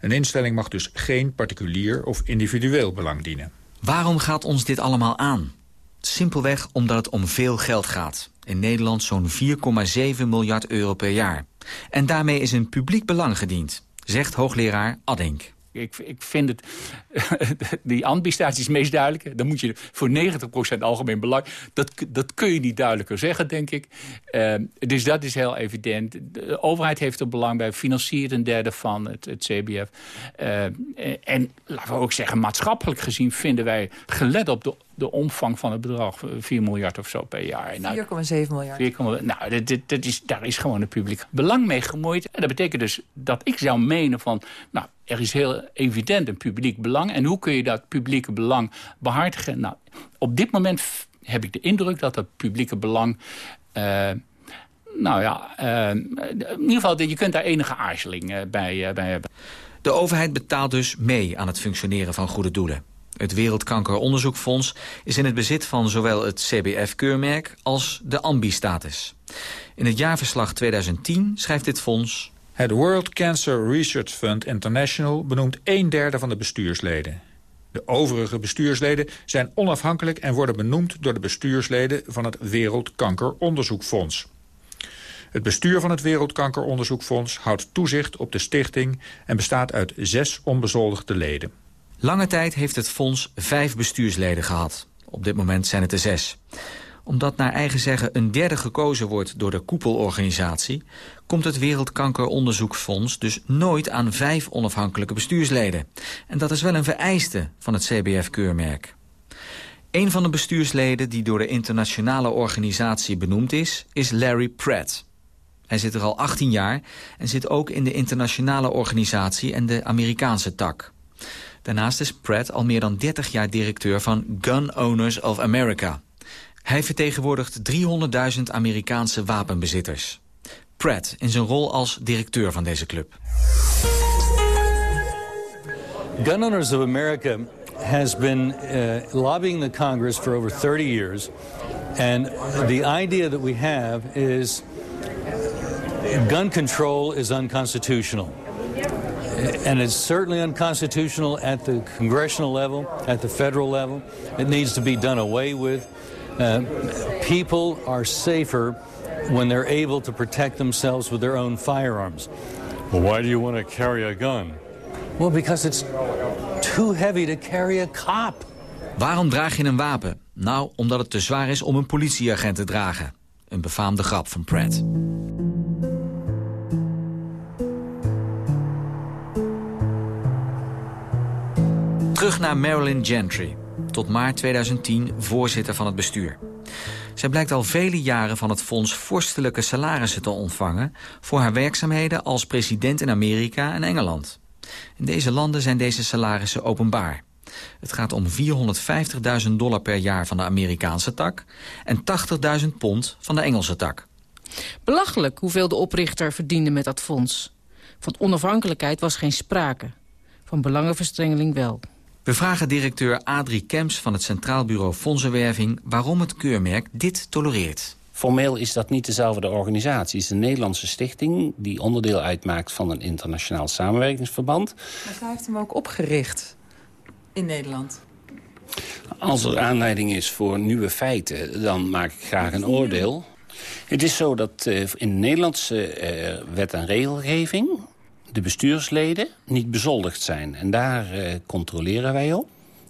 Een instelling mag dus geen particulier of individueel belang dienen. Waarom gaat ons dit allemaal aan? Simpelweg omdat het om veel geld gaat. In Nederland zo'n 4,7 miljard euro per jaar. En daarmee is een publiek belang gediend, zegt hoogleraar Addink. Ik, ik vind het, die ambistatie is meest duidelijk. Dan moet je voor 90% algemeen belang. Dat, dat kun je niet duidelijker zeggen, denk ik. Uh, dus dat is heel evident. De overheid heeft er belang bij. Financiert een derde van het, het CBF. Uh, en laten we ook zeggen, maatschappelijk gezien vinden wij... gelet op de de omvang van het bedrag, 4 miljard of zo per jaar. 4,7 nou, miljard. 4, nou, dat, dat is, daar is gewoon een publiek belang mee gemoeid. En dat betekent dus dat ik zou menen van... nou, er is heel evident een publiek belang. En hoe kun je dat publieke belang behartigen? Nou, op dit moment heb ik de indruk dat het publieke belang... Uh, nou ja, uh, in ieder geval, je kunt daar enige aarzeling uh, bij, bij hebben. De overheid betaalt dus mee aan het functioneren van goede doelen. Het Wereldkankeronderzoekfonds is in het bezit van zowel het CBF-keurmerk als de AMBI-status. In het jaarverslag 2010 schrijft dit fonds... Het World Cancer Research Fund International benoemt een derde van de bestuursleden. De overige bestuursleden zijn onafhankelijk en worden benoemd door de bestuursleden van het Wereldkankeronderzoekfonds. Het bestuur van het Wereldkankeronderzoekfonds houdt toezicht op de stichting en bestaat uit zes onbezoldigde leden. Lange tijd heeft het fonds vijf bestuursleden gehad. Op dit moment zijn het er zes. Omdat naar eigen zeggen een derde gekozen wordt door de koepelorganisatie... komt het Wereldkankeronderzoekfonds dus nooit aan vijf onafhankelijke bestuursleden. En dat is wel een vereiste van het CBF-keurmerk. Een van de bestuursleden die door de internationale organisatie benoemd is, is Larry Pratt. Hij zit er al 18 jaar en zit ook in de internationale organisatie en de Amerikaanse tak. Daarnaast is Pratt al meer dan 30 jaar directeur van Gun Owners of America. Hij vertegenwoordigt 300.000 Amerikaanse wapenbezitters. Pratt in zijn rol als directeur van deze club. Gun Owners of America has been uh, lobbying the Congress for over 30 years And the idea that we have is gun control is unconstitutional. And it's certainly unconstitutional at the congressional level, at the federal level. It needs to be done away with. Uh, people are safer when they're able to protect themselves with their own firearms. Well, why do you want to carry a gun? Well, because it's too heavy to carry a cop. Waarom draag je een wapen? Nou, omdat het te zwaar is om een politieagent te dragen. Een befaamde grap van Pratt. Terug naar Marilyn Gentry. Tot maart 2010 voorzitter van het bestuur. Zij blijkt al vele jaren van het fonds vorstelijke salarissen te ontvangen... voor haar werkzaamheden als president in Amerika en Engeland. In deze landen zijn deze salarissen openbaar. Het gaat om 450.000 dollar per jaar van de Amerikaanse tak... en 80.000 pond van de Engelse tak. Belachelijk hoeveel de oprichter verdiende met dat fonds. Van onafhankelijkheid was geen sprake. Van belangenverstrengeling wel. We vragen directeur Adrie Kemps van het Centraal Bureau Fondsenwerving... waarom het keurmerk dit tolereert. Formeel is dat niet dezelfde organisatie. Het is een Nederlandse stichting die onderdeel uitmaakt van een internationaal samenwerkingsverband. Maar zij heeft hem ook opgericht in Nederland. Als er aanleiding is voor nieuwe feiten, dan maak ik graag een oordeel. Het is zo dat uh, in de Nederlandse uh, wet en regelgeving de bestuursleden niet bezoldigd zijn. En daar uh, controleren wij op.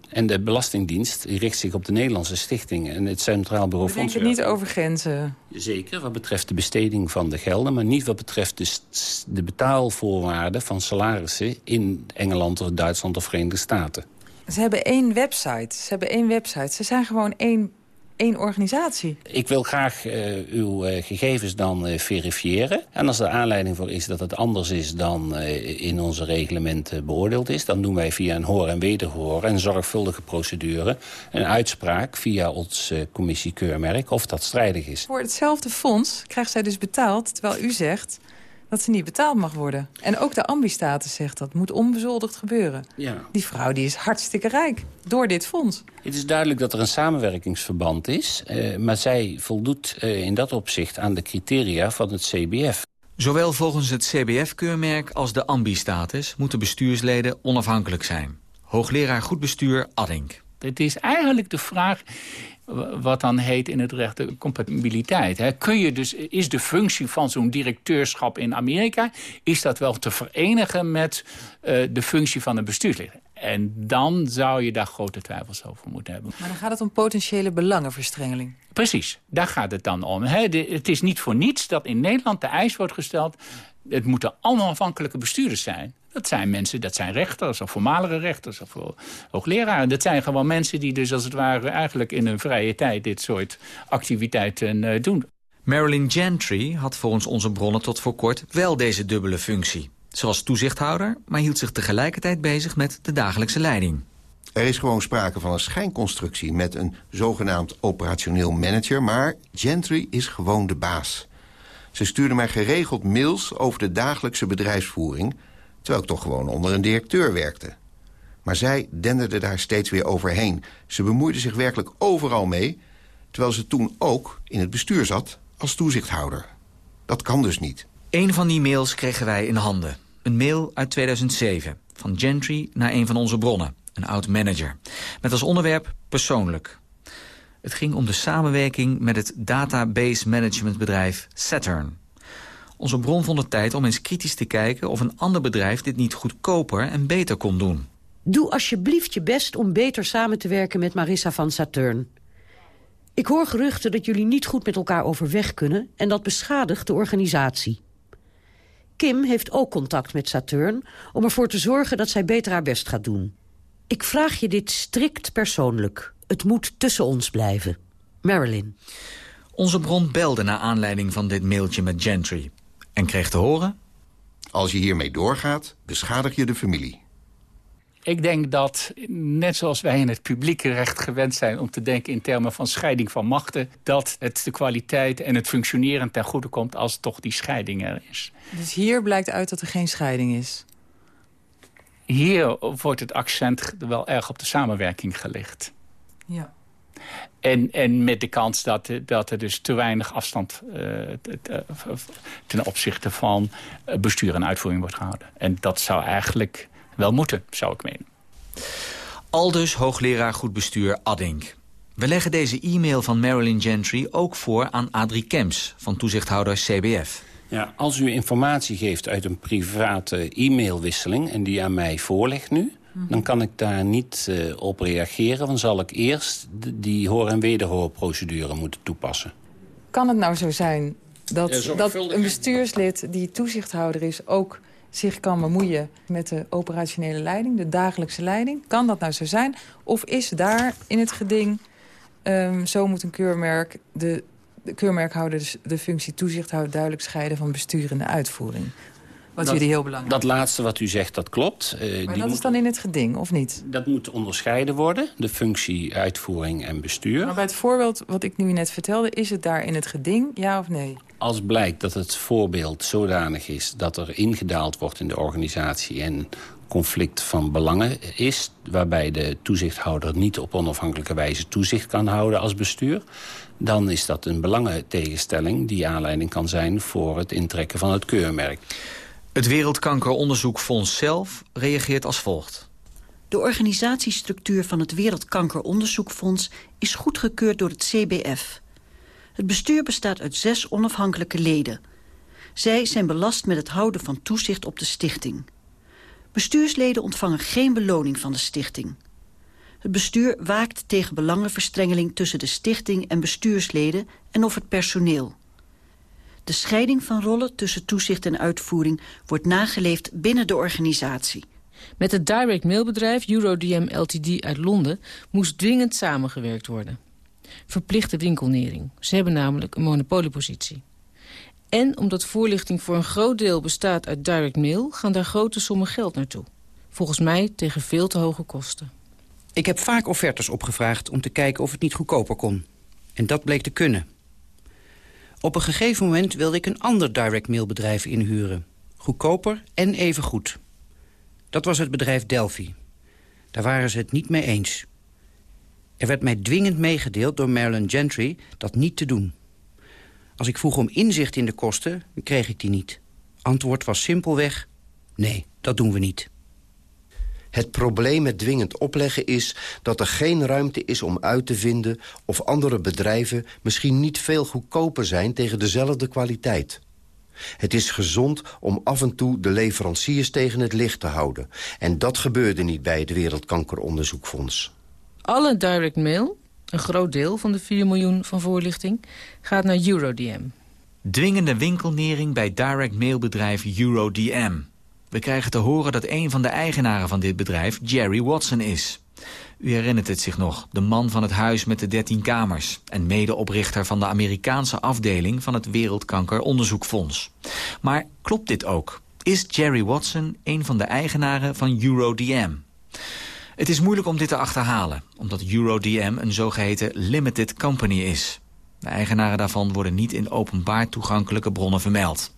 En de Belastingdienst richt zich op de Nederlandse stichting en het Centraal Bureau Fonds. Denken niet over grenzen. Zeker, wat betreft de besteding van de gelden... maar niet wat betreft de, de betaalvoorwaarden van salarissen... in Engeland of Duitsland of Verenigde Staten. Ze hebben één website. Ze hebben één website. Ze zijn gewoon één één organisatie. Ik wil graag uh, uw uh, gegevens dan uh, verifiëren. En als er aanleiding voor is dat het anders is dan in onze reglementen beoordeeld is... dan doen wij via een hoor- en wederhoor en zorgvuldige procedure... een uitspraak via ons commissie keurmerk of dat strijdig is. Voor hetzelfde fonds krijgt zij dus betaald, terwijl u zegt dat ze niet betaald mag worden. En ook de ambistatus zegt dat moet onbezoldigd gebeuren. Ja. Die vrouw die is hartstikke rijk door dit fonds. Het is duidelijk dat er een samenwerkingsverband is... Uh, maar zij voldoet uh, in dat opzicht aan de criteria van het CBF. Zowel volgens het CBF-keurmerk als de ambistatus... moeten bestuursleden onafhankelijk zijn. Hoogleraar goed bestuur Addink. Het is eigenlijk de vraag wat dan heet in het recht de compatibiliteit. Hè. Kun je dus, is de functie van zo'n directeurschap in Amerika... is dat wel te verenigen met uh, de functie van een bestuurslid? En dan zou je daar grote twijfels over moeten hebben. Maar dan gaat het om potentiële belangenverstrengeling. Precies, daar gaat het dan om. Hè. De, het is niet voor niets dat in Nederland de eis wordt gesteld... het moeten allemaal afhankelijke bestuurders zijn. Dat zijn mensen, dat zijn rechters of voormalige rechters of hoogleraren. Dat zijn gewoon mensen die dus als het ware eigenlijk in hun vrije tijd dit soort activiteiten uh, doen. Marilyn Gentry had volgens onze bronnen tot voor kort wel deze dubbele functie. Ze was toezichthouder, maar hield zich tegelijkertijd bezig met de dagelijkse leiding. Er is gewoon sprake van een schijnconstructie met een zogenaamd operationeel manager... maar Gentry is gewoon de baas. Ze stuurde mij geregeld mails over de dagelijkse bedrijfsvoering terwijl ik toch gewoon onder een directeur werkte. Maar zij denderde daar steeds weer overheen. Ze bemoeide zich werkelijk overal mee... terwijl ze toen ook in het bestuur zat als toezichthouder. Dat kan dus niet. Een van die mails kregen wij in handen. Een mail uit 2007, van Gentry naar een van onze bronnen, een oud-manager. Met als onderwerp persoonlijk. Het ging om de samenwerking met het database managementbedrijf Saturn... Onze bron vond het tijd om eens kritisch te kijken... of een ander bedrijf dit niet goedkoper en beter kon doen. Doe alsjeblieft je best om beter samen te werken met Marissa van Saturn. Ik hoor geruchten dat jullie niet goed met elkaar overweg kunnen... en dat beschadigt de organisatie. Kim heeft ook contact met Saturn... om ervoor te zorgen dat zij beter haar best gaat doen. Ik vraag je dit strikt persoonlijk. Het moet tussen ons blijven. Marilyn. Onze bron belde naar aanleiding van dit mailtje met Gentry. En kreeg te horen... Als je hiermee doorgaat, beschadig je de familie. Ik denk dat, net zoals wij in het publieke recht gewend zijn... om te denken in termen van scheiding van machten... dat het de kwaliteit en het functioneren ten goede komt... als toch die scheiding er is. Dus hier blijkt uit dat er geen scheiding is? Hier wordt het accent wel erg op de samenwerking gelegd. Ja. En, en met de kans dat, dat er dus te weinig afstand ten opzichte van bestuur en uitvoering wordt gehouden. En dat zou eigenlijk wel moeten, zou ik menen. Aldus hoogleraar goed bestuur Addink. We leggen deze e-mail van Marilyn Gentry ook voor aan Adrie Kems... van toezichthouder CBF. Ja, als u informatie geeft uit een private e-mailwisseling... en die aan mij voorlegt nu... Mhm. dan kan ik daar niet uh, op reageren. Dan zal ik eerst die hoor- en wederhoorprocedure moeten toepassen. Kan het nou zo zijn dat, ja, dat een bestuurslid die toezichthouder is... ook zich kan bemoeien met de operationele leiding, de dagelijkse leiding? Kan dat nou zo zijn? Of is daar in het geding, um, zo moet een keurmerk... de, de keurmerkhouder dus de functie toezichthouder duidelijk scheiden van bestuur en de uitvoering? Wat dat, jullie heel belangrijk Dat laatste wat u zegt, dat klopt. Uh, maar dat is dan in het geding, of niet? Dat moet onderscheiden worden, de functie uitvoering en bestuur. Maar bij het voorbeeld wat ik nu net vertelde... is het daar in het geding, ja of nee? Als blijkt dat het voorbeeld zodanig is dat er ingedaald wordt in de organisatie... en conflict van belangen is... waarbij de toezichthouder niet op onafhankelijke wijze toezicht kan houden als bestuur... dan is dat een belangentegenstelling die aanleiding kan zijn voor het intrekken van het keurmerk. Het Wereldkankeronderzoekfonds zelf reageert als volgt. De organisatiestructuur van het Wereldkankeronderzoekfonds is goedgekeurd door het CBF. Het bestuur bestaat uit zes onafhankelijke leden. Zij zijn belast met het houden van toezicht op de stichting. Bestuursleden ontvangen geen beloning van de stichting. Het bestuur waakt tegen belangenverstrengeling tussen de stichting en bestuursleden en of het personeel. De scheiding van rollen tussen toezicht en uitvoering wordt nageleefd binnen de organisatie. Met het direct mailbedrijf EuroDM Ltd uit Londen moest dwingend samengewerkt worden. Verplichte winkelnering. Ze hebben namelijk een monopoliepositie. En omdat voorlichting voor een groot deel bestaat uit direct mail... gaan daar grote sommen geld naartoe. Volgens mij tegen veel te hoge kosten. Ik heb vaak offertes opgevraagd om te kijken of het niet goedkoper kon. En dat bleek te kunnen. Op een gegeven moment wilde ik een ander direct mailbedrijf inhuren. Goedkoper en even goed. Dat was het bedrijf Delphi. Daar waren ze het niet mee eens. Er werd mij dwingend meegedeeld door Marilyn Gentry dat niet te doen. Als ik vroeg om inzicht in de kosten, kreeg ik die niet. Antwoord was simpelweg, nee, dat doen we niet. Het probleem met dwingend opleggen is dat er geen ruimte is om uit te vinden... of andere bedrijven misschien niet veel goedkoper zijn tegen dezelfde kwaliteit. Het is gezond om af en toe de leveranciers tegen het licht te houden. En dat gebeurde niet bij het Wereldkankeronderzoekfonds. Alle direct mail, een groot deel van de 4 miljoen van voorlichting, gaat naar EuroDM. Dwingende winkelnering bij direct mailbedrijf EuroDM. We krijgen te horen dat een van de eigenaren van dit bedrijf Jerry Watson is. U herinnert het zich nog, de man van het huis met de 13 kamers... en medeoprichter van de Amerikaanse afdeling van het Wereldkankeronderzoekfonds. Maar klopt dit ook? Is Jerry Watson een van de eigenaren van EuroDM? Het is moeilijk om dit te achterhalen, omdat EuroDM een zogeheten limited company is. De eigenaren daarvan worden niet in openbaar toegankelijke bronnen vermeld.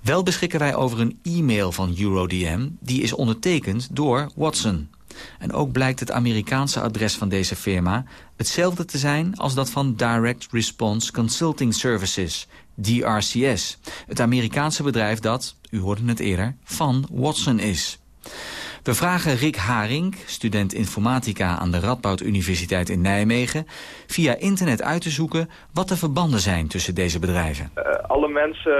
Wel beschikken wij over een e-mail van EuroDM... die is ondertekend door Watson. En ook blijkt het Amerikaanse adres van deze firma... hetzelfde te zijn als dat van Direct Response Consulting Services, DRCS. Het Amerikaanse bedrijf dat, u hoorde het eerder, van Watson is. We vragen Rick Haring, student informatica aan de Radboud Universiteit in Nijmegen... via internet uit te zoeken wat de verbanden zijn tussen deze bedrijven. Uh, alle mensen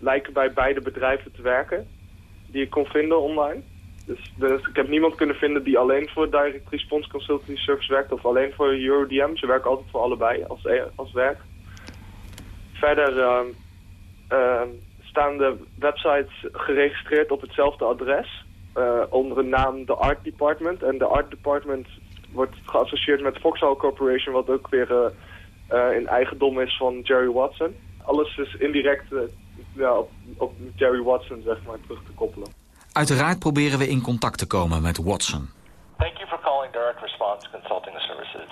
lijken bij beide bedrijven te werken, die ik kon vinden online. Dus, dus, ik heb niemand kunnen vinden die alleen voor Direct Response Consulting Service werkt of alleen voor EuroDM. Ze werken altijd voor allebei als, e- als werk. Verder uh, uh, staan de websites geregistreerd op hetzelfde adres onder de naam de Art Department. En de Art Department wordt geassocieerd met Vauxhall Corporation, wat ook weer uh, uh, in eigendom is van Jerry Watson. Alles is indirect ja, op, op, Jerry Watson zeg maar, terug te koppelen. Uiteraard proberen we in contact te komen met Watson. Thank you for calling Direct Response Consulting Services.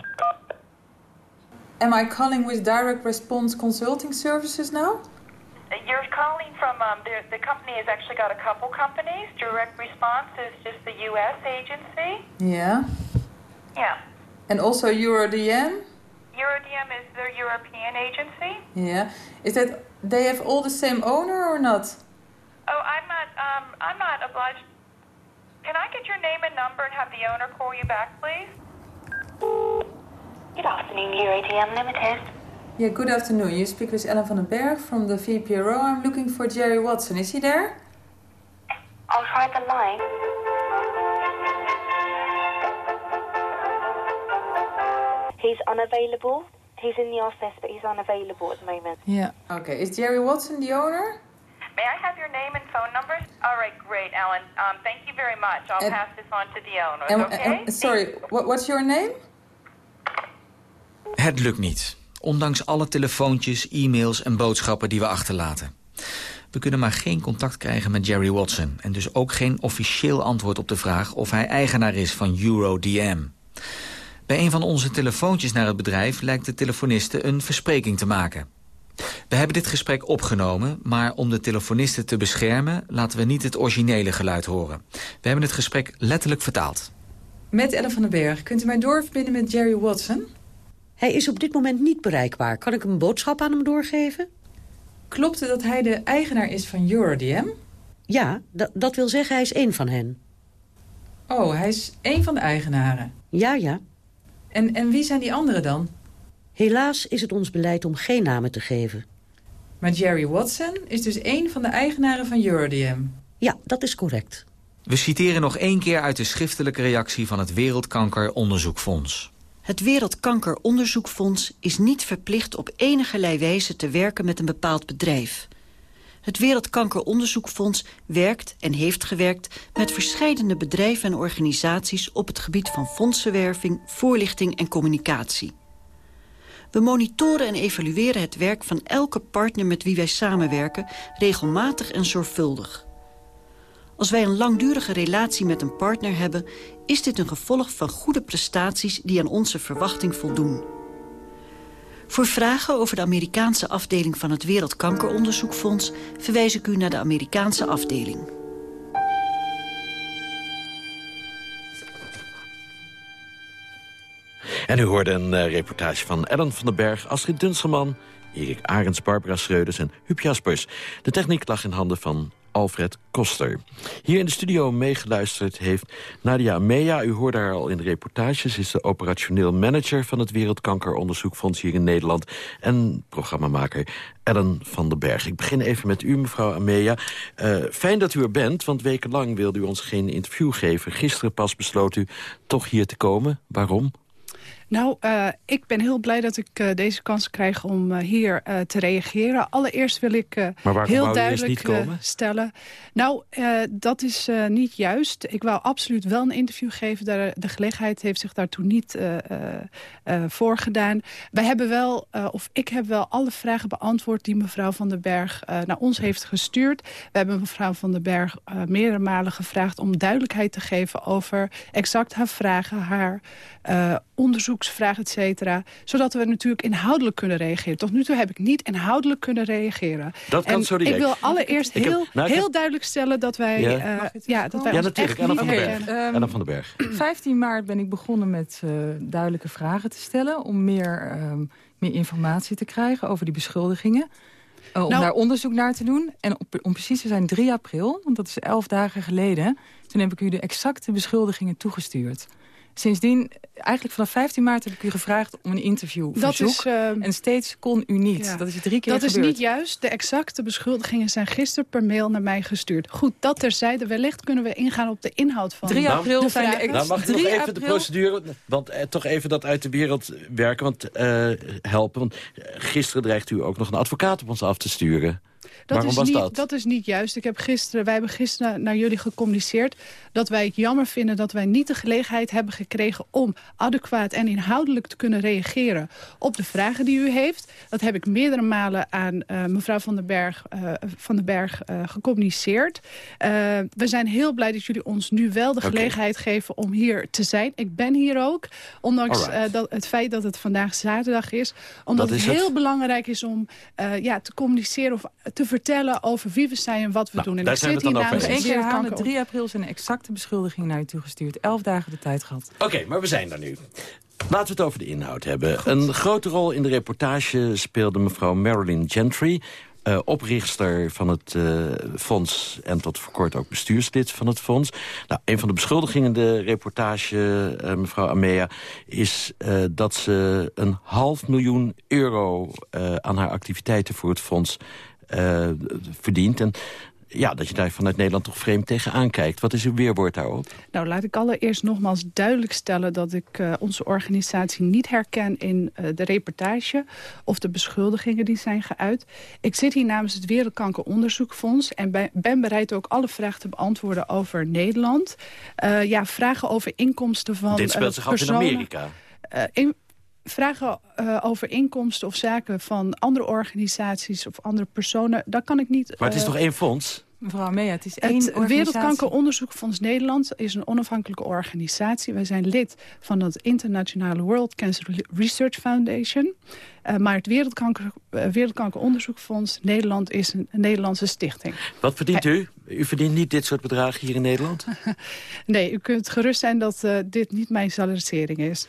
Am I calling with Direct Response Consulting Services now? You're calling from, um, the, the company has actually got a couple companies. Direct Response is just the U.S. agency. Yeah. Yeah. And also EuroDM? EuroDM is their European agency. Yeah. Is that they have all the same owner or not? Oh, I'm not. Um, I'm not obliged. Can I get your name and number and have the owner call you back, please? Good afternoon, EuroDM Limited. Yeah, good afternoon. You speak with Ellen van den Berg from the VPRO. I'm looking for Jerry Watson. Is he there? I'll try the line. He's unavailable. He's in the office, but he's unavailable at the moment. Yeah. Okay. Is Jerry Watson the owner? May I have your name and phone number? All right, great, Ellen. Um, thank you very much. I'll And- pass this on to the owner. And- okay? and- sorry, what, what's your name? Het lukt niet. Ondanks alle telefoontjes, e-mails en boodschappen die we achterlaten. We kunnen maar geen contact krijgen met Jerry Watson... en dus ook geen officieel antwoord op de vraag... of hij eigenaar is van EuroDM. Bij een van onze telefoontjes naar het bedrijf... lijkt de telefoniste een verspreking te maken. We hebben dit gesprek opgenomen... maar om de telefoniste te beschermen... laten we niet het originele geluid horen. We hebben het gesprek letterlijk vertaald. Met Ellen van den Berg. Kunt u mij doorverbinden met Jerry Watson? Hij is op dit moment niet bereikbaar. Kan ik een boodschap aan hem doorgeven? Klopt het dat hij de eigenaar is van Eurodiem? Ja, da- dat wil zeggen hij is één van hen. Oh, hij is één van de eigenaren. Ja, ja. En, en wie zijn die anderen dan? Helaas is het ons beleid om geen namen te geven. Maar Jerry Watson is dus één van de eigenaren van Eurodiem. Ja, dat is correct. We citeren nog één keer uit de schriftelijke reactie... van het Wereldkankeronderzoekfonds. Het Wereldkankeronderzoekfonds is niet verplicht op enige wijze te werken met een bepaald bedrijf. Het Wereldkankeronderzoekfonds werkt en heeft gewerkt met verschillende bedrijven en organisaties op het gebied van fondsenwerving, voorlichting en communicatie. We monitoren en evalueren het werk van elke partner met wie wij samenwerken regelmatig en zorgvuldig. Als wij een langdurige relatie met een partner hebben... is dit een gevolg van goede prestaties die aan onze verwachting voldoen. Voor vragen over de Amerikaanse afdeling van het Wereldkankeronderzoekfonds... verwijs ik u naar de Amerikaanse afdeling. En u hoorde een eh, reportage van Ellen van den Berg, Astrid Dunselman... Erik Arends, Barbara Schreuders en Huub Jaspers. De techniek lag in handen van Alfred Koster. Hier in de studio meegeluisterd heeft Nadia Mea. U hoorde haar al in de reportages. is de operationeel manager van het Wereldkankeronderzoekfonds hier in Nederland. En programmamaker Ellen van den Berg. Ik begin even met u, mevrouw Amea. Eh, fijn dat u er bent, want wekenlang wilde u ons geen interview geven. Gisteren pas besloot u toch hier te komen. Waarom? Nou, uh, ik ben heel blij dat ik uh, deze kans krijg om uh, hier te reageren. Allereerst wil ik heel duidelijk stellen... Nou, dat is niet juist. Ik wou absoluut wel een interview geven. De, de gelegenheid heeft zich daartoe niet voorgedaan. Wij hebben wel, of ik heb wel alle vragen beantwoord... die mevrouw Van den Berg naar ons heeft gestuurd. We hebben mevrouw Van den Berg meerdere malen gevraagd... om duidelijkheid te geven over exact haar vragen, haar onderzoeksvraag, et cetera. Zodat we natuurlijk inhoudelijk kunnen reageren. Tot nu toe heb ik niet inhoudelijk kunnen reageren. Dat kan en direct. Ik wil allereerst Ik heb- heel, nou, ik heel heb- duidelijk stellen dat wij... Ja. eh, ja, dat wij Ja, natuurlijk. echt niet van den Berg. herkennen. Ehm, Ellen van den Berg. 15 maart ben ik begonnen met eh, duidelijke vragen te stellen... om meer, ehm, meer informatie te krijgen over die beschuldigingen. Eh, om Nou- daar onderzoek naar te doen. En op, om precies te zijn 3 april, want dat is 11 dagen geleden... toen heb ik u de exacte beschuldigingen toegestuurd. Sindsdien, eigenlijk vanaf 15 maart heb ik u gevraagd om een interview. Dat is, ehm, en steeds kon u niet. Ja. Dat is drie keer Dat is niet juist. De exacte beschuldigingen zijn gisteren per mail naar mij gestuurd. Goed, dat terzijde. Wellicht kunnen we ingaan op de inhoud van 3 april de zijn de. Nou, mag ik nog 3 even de april- procedure, want eh, toch even dat uit de wereld werken, want eh, helpen. Want eh, gisteren dreigt u ook nog een advocaat op ons af te sturen. Dat Waarom is was niet, dat? Dat is niet juist. Ik heb gisteren, wij hebben gisteren naar, jullie gecommuniceerd... dat wij het jammer vinden dat wij niet de gelegenheid hebben gekregen... om adequaat en inhoudelijk te kunnen reageren op de vragen die u heeft. Dat heb ik meerdere malen aan eh, mevrouw Van den Berg, eh, van den Berg eh, gecommuniceerd. We zijn heel blij dat jullie ons nu wel de gelegenheid geven om hier te zijn. Ik ben hier ook, ondanks dat, het feit dat het vandaag zaterdag is. Omdat is het heel het. belangrijk is om ja, te communiceren of te vertellen over wie we zijn en wat we Nou, doen. En daar ik zijn we zit hier namens Eén het keer herhalen, Wereldkanker- 3 april zijn de exacte beschuldigingen naar u toegestuurd. 11 dagen de tijd gehad. Oké, maar we zijn daar nu. Laten we het over de inhoud hebben. Een grote rol in de reportage speelde mevrouw Marilyn Gentry... Uh, oprichter van het uh, fonds en tot voor kort ook bestuurslid van het fonds. Nou, een van de beschuldigingen in de reportage, uh, mevrouw Amea... is dat ze een half miljoen euro aan haar activiteiten voor het fonds verdient. En ja, dat je daar vanuit Nederland toch vreemd tegenaan kijkt. Wat is uw weerwoord daarop? Nou, laat ik allereerst nogmaals duidelijk stellen... dat ik uh, onze organisatie niet herken in uh, de reportage... of de beschuldigingen die zijn geuit. Ik zit hier namens het Wereldkankeronderzoekfonds... en ben, ben bereid ook alle vragen te beantwoorden over Nederland. Uh, ja, vragen over inkomsten van Dit speelt zich af in Amerika. In, vragen uh, over inkomsten of zaken van andere organisaties of andere personen, dat kan ik niet... Maar het is uh, toch één fonds? Mevrouw Mea, het is één Het Wereldkankeronderzoekfonds Nederland is een onafhankelijke organisatie. Wij zijn lid van het internationale World Cancer Research Foundation. Uh, maar het Wereldkanker, uh, Wereldkankeronderzoekfonds Nederland is een, een, Nederlandse stichting. Wat verdient u? U verdient niet dit soort bedragen hier in Nederland? nee, u kunt gerust zijn dat uh, dit niet mijn salarisering is.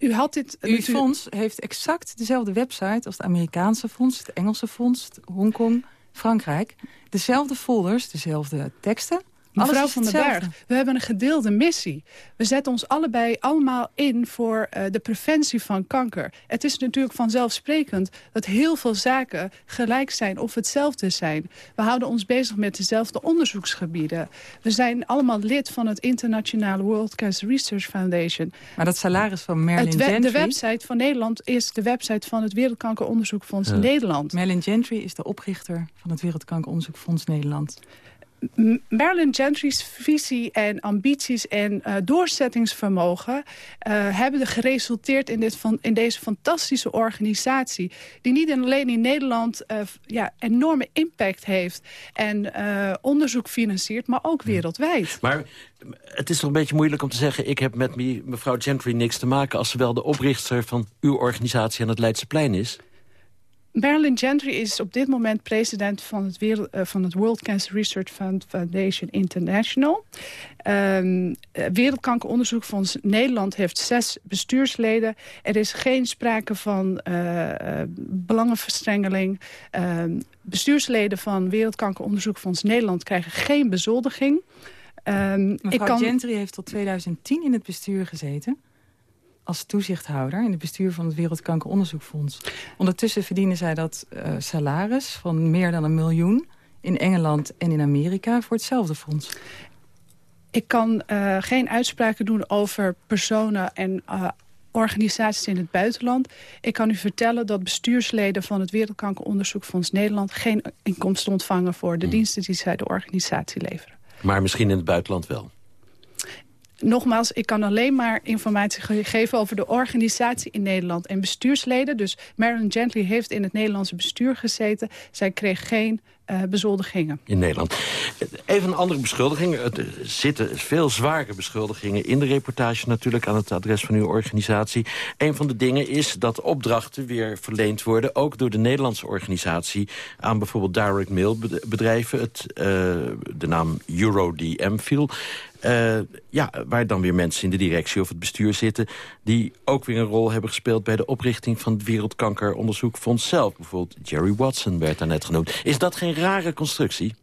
U had dit... Uw fonds heeft exact dezelfde website als het Amerikaanse fonds, het Engelse fonds, Hongkong, Frankrijk. Dezelfde folders, dezelfde teksten. Mevrouw van den Berg, we hebben een gedeelde missie. We zetten ons allebei allemaal in voor uh, de preventie van kanker. Het is natuurlijk vanzelfsprekend dat heel veel zaken gelijk zijn of hetzelfde zijn. We houden ons bezig met dezelfde onderzoeksgebieden. We zijn allemaal lid van het internationale World Cancer Research Foundation. Maar dat salaris van Merlin Gentry... De website van Nederland is de website van het Wereldkankeronderzoekfonds ja. Nederland. Merlin Gentry is de oprichter van het Wereldkankeronderzoekfonds Nederland. Marilyn Gentry's visie en ambities en uh, doorzettingsvermogen... Uh, hebben geresulteerd in, dit van, in deze fantastische organisatie... die niet alleen in Nederland uh, ja, enorme impact heeft... en onderzoek financiert, maar ook wereldwijd. Maar het is toch een beetje moeilijk om te zeggen... ik heb met mevrouw Gentry niks te maken... als ze wel de oprichter van uw organisatie aan het Leidseplein is? Marilyn Gentry is op dit moment president van het, wereld, uh, van het World Cancer Research Fund Foundation International. Um, Wereldkankeronderzoekfonds Nederland heeft zes bestuursleden. Er is geen sprake van uh, uh, belangenverstrengeling. Um, bestuursleden van Wereldkankeronderzoekfonds Nederland krijgen geen bezoldiging. Um, Mevrouw ik kan... Gentry heeft tot 2010 in het bestuur gezeten als toezichthouder in het bestuur van het Wereldkankeronderzoekfonds. Ondertussen verdienen zij dat uh, salaris van meer dan een miljoen in Engeland en in Amerika voor hetzelfde fonds. Ik kan uh, geen uitspraken doen over personen en uh, organisaties in het buitenland. Ik kan u vertellen dat bestuursleden van het Wereldkankeronderzoekfonds Nederland... geen inkomsten ontvangen voor de hmm. diensten die zij de organisatie leveren. Maar misschien in het buitenland wel? Nogmaals, ik kan alleen maar informatie geven over de organisatie in Nederland en bestuursleden. Dus Marilyn Gently heeft in het Nederlandse bestuur gezeten. Zij kreeg geen uh, bezoldigingen. In Nederland. Even een andere beschuldiging. Er zitten veel zware beschuldigingen in de reportage natuurlijk... aan het adres van uw organisatie. Een van de dingen is dat opdrachten weer verleend worden... ook door de Nederlandse organisatie aan bijvoorbeeld direct mail bedrijven. Het, uh, de naam EuroDM viel. Uh, ja, waar dan weer mensen in de directie of het bestuur zitten... die ook weer een rol hebben gespeeld bij de oprichting van het Wereldkankeronderzoekfonds zelf. Bijvoorbeeld Jerry Watson werd daar net genoemd. Is dat geen rare constructie?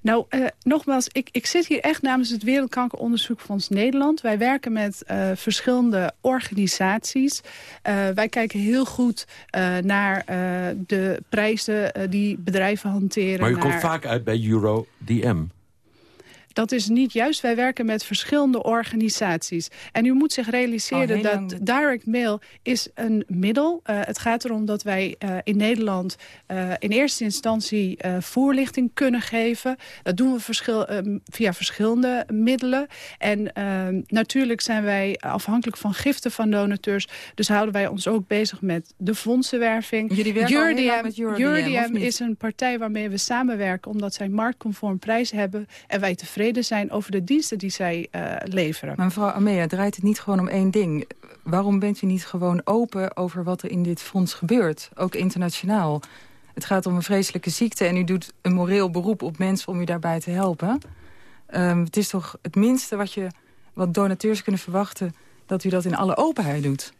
Nou, uh, nogmaals, ik, ik zit hier echt namens het Wereldkankeronderzoekfonds Nederland. Wij werken met uh, verschillende organisaties. Uh, wij kijken heel goed naar de prijzen die bedrijven hanteren. Maar u naar... komt vaak uit bij EuroDM. Dat is niet juist. Wij werken met verschillende organisaties. En u moet zich realiseren dat direct mail is een middel. Uh, het gaat erom dat wij uh, in Nederland uh, in eerste instantie voorlichting kunnen geven. Dat doen we verschil, via verschillende middelen. En ehm, natuurlijk zijn wij afhankelijk van giften van donateurs. Dus houden wij ons ook bezig met de fondsenwerving. Jullie werken met is een partij waarmee we samenwerken... omdat zij marktconform prijzen hebben en wij tevreden zijn over de diensten die zij uh, leveren. Mevrouw Amea, draait het niet gewoon om één ding? Waarom bent u niet gewoon open over wat er in dit fonds gebeurt? Ook internationaal. Het gaat om een vreselijke ziekte en u doet een moreel beroep op mensen om u daarbij te helpen. Um, het is toch het minste wat, je, wat donateurs kunnen verwachten dat u dat in alle openheid doet.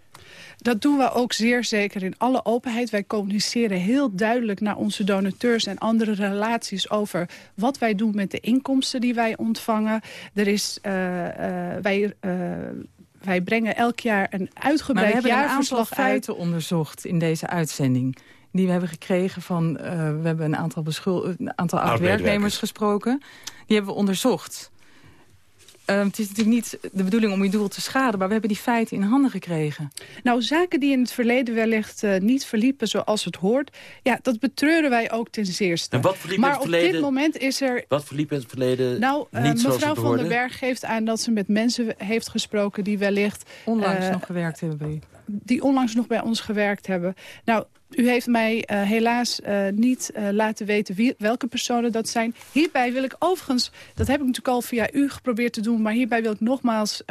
Dat doen we ook zeer zeker in alle openheid. Wij communiceren heel duidelijk naar onze donateurs en andere relaties over wat wij doen met de inkomsten die wij ontvangen. Er is, uh, uh, wij, uh, wij brengen elk jaar een uitgebreid jaarverslag uit. We hebben een aantal feiten onderzocht in deze uitzending die we hebben gekregen van... we hebben een aantal, een aantal oud-werknemers gesproken. Die hebben we onderzocht. Uh, het is natuurlijk niet de bedoeling om je doel te schaden... maar we hebben die feiten in handen gekregen. Nou, zaken die in het verleden wellicht uh, niet verliepen zoals het hoort... ja, dat betreuren wij ook ten zeerste. En wat verliep maar in het verleden, op dit moment is er... Wat verliep in het verleden nou, uh, niet mevrouw Van den Berg geeft aan dat ze met mensen heeft gesproken... die wellicht... Onlangs nog gewerkt hebben bij u. Die onlangs nog bij ons gewerkt hebben. Nou, u heeft mij uh, helaas uh, niet uh, laten weten wie, welke personen dat zijn. Hierbij wil ik overigens, dat heb ik natuurlijk al via u geprobeerd te doen... maar hierbij wil ik nogmaals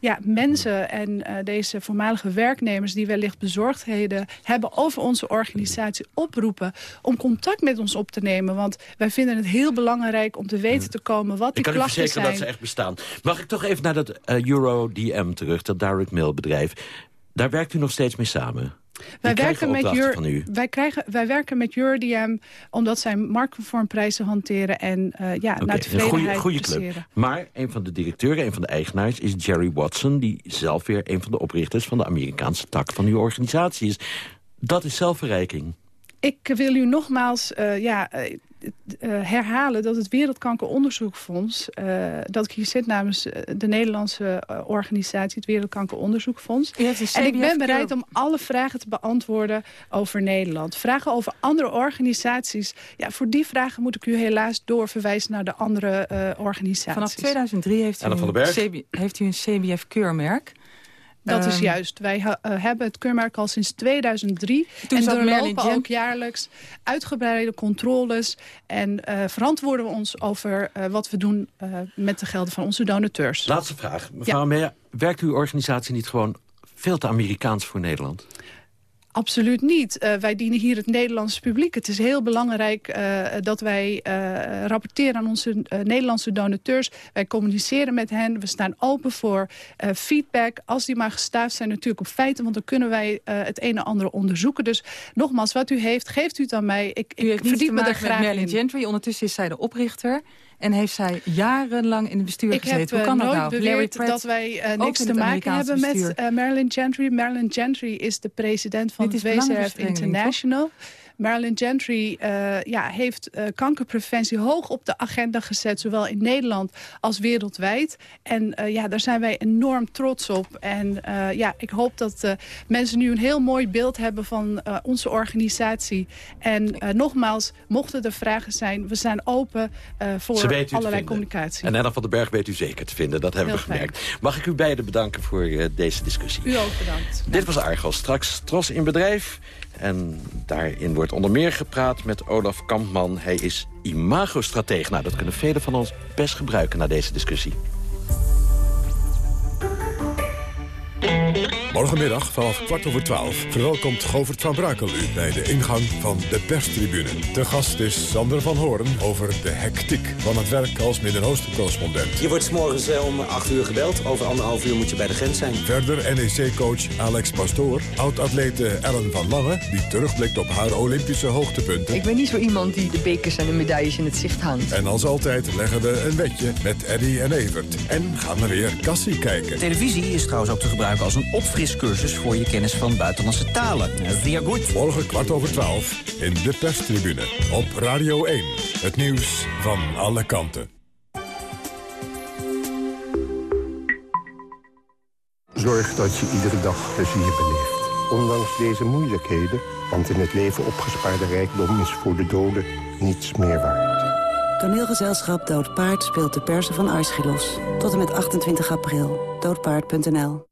ja, mensen en deze voormalige werknemers... die wellicht bezorgdheden hebben over onze organisatie oproepen... om contact met ons op te nemen. Want wij vinden het heel belangrijk om te weten te komen wat die klachten zijn. Ik kan u verzekeren dat ze echt bestaan. Mag ik toch even naar dat EuroDM terug, dat direct mail bedrijf. Daar werkt u nog steeds mee samen? Wij werken, met Jur, wij, krijgen, wij werken met URDM omdat zij marktconform prijzen hanteren en uh, ja, okay, naar tevredenheid een goede, club. Maar een van de directeuren, een van de eigenaars is Jerry Watson... die zelf weer een van de oprichters van de Amerikaanse tak van uw organisatie is. Dat is zelfverrijking. Ik wil u nogmaals uh, ja, uh, herhalen dat het Wereldkankeronderzoekfonds... Uh, dat ik hier zit namens de Nederlandse organisatie... het Wereldkankeronderzoekfonds. En ik ben bereid om alle vragen te beantwoorden over Nederland. Vragen over andere organisaties. Ja, voor die vragen moet ik u helaas doorverwijzen naar de andere organisaties. Vanaf 2003 heeft u, een, heeft u een CBF-keurmerk... Dat is juist. Wij uh, hebben het keurmerk al sinds 2003. Toen en er lopen ook jaarlijks uitgebreide controles. En uh, verantwoorden we ons over uh, wat we doen met de gelden van onze donateurs. Laatste vraag. Mevrouw ja. Meijer, werkt uw organisatie niet gewoon veel te Amerikaans voor Nederland? Absoluut niet. Uh, wij dienen hier het Nederlandse publiek. Het is heel belangrijk uh, dat wij uh, rapporteren aan onze Nederlandse donateurs. Wij communiceren met hen. We staan open voor feedback. Als die maar gestaafd zijn natuurlijk op feiten. Want dan kunnen wij het een en ander onderzoeken. Dus nogmaals, wat u heeft, geeft u het aan mij. Ik, u heeft verdiep me er graag met Gentry. Ondertussen is zij de oprichter. En heeft zij jarenlang in het bestuur ik gezeten. Hoe kan dat nou? Larry Pratt, dat wij uh, niks te maken hebben bestuur. met uh, Marilyn Gentry. Marilyn Gentry is de president van WCF International. Marilyn Gentry uh, ja, heeft uh, kankerpreventie hoog op de agenda gezet. Zowel in Nederland als wereldwijd. En uh, ja, daar zijn wij enorm trots op. En ja, ik hoop dat mensen nu een heel mooi beeld hebben van onze organisatie. En nogmaals, mochten er vragen zijn, we zijn open voor allerlei communicatie. En Ellen van den Berg weet u zeker te vinden, dat hebben heel we gemerkt. Fijn. Mag ik u beiden bedanken voor deze discussie. U ook bedankt. Dit was Argos. Straks Tros in Bedrijf. En daarin wordt onder meer gepraat met Olaf Kampman. Hij is imagostrateeg. Nou, dat kunnen velen van ons best gebruiken na deze discussie. Morgenmiddag vanaf kwart over twaalf verwelkomt Govert van Brakel u bij de ingang van de perstribune. De gast is Sander van Hoorn over de hectiek van het werk als Midden-Oosten-correspondent. Je wordt morgens eh, om acht uur gebeld. Over anderhalf uur moet je bij de grens zijn. Verder NEC-coach Alex Pastoor, oud-atlete Ellen van Lange... die terugblikt op haar Olympische hoogtepunten. Ik ben niet zo iemand die de bekers en de medailles in het zicht hangt. En als altijd leggen we een wetje met Eddy en Evert. En gaan we weer Cassie kijken. Televisie is trouwens ook te gebruiken als een opfriscursus voor je kennis van buitenlandse talen. Zeer goed. Morgen kwart over twaalf in de perstribune op Radio 1. Het nieuws van alle kanten. Zorg dat je iedere dag plezier beleeft. Ondanks deze moeilijkheden, want in het leven opgespaarde rijkdom is voor de doden niets meer waard. Toneelgezelschap Dood Paard speelt de persen van Aeschylos. Tot en met 28 april. Doodpaard.nl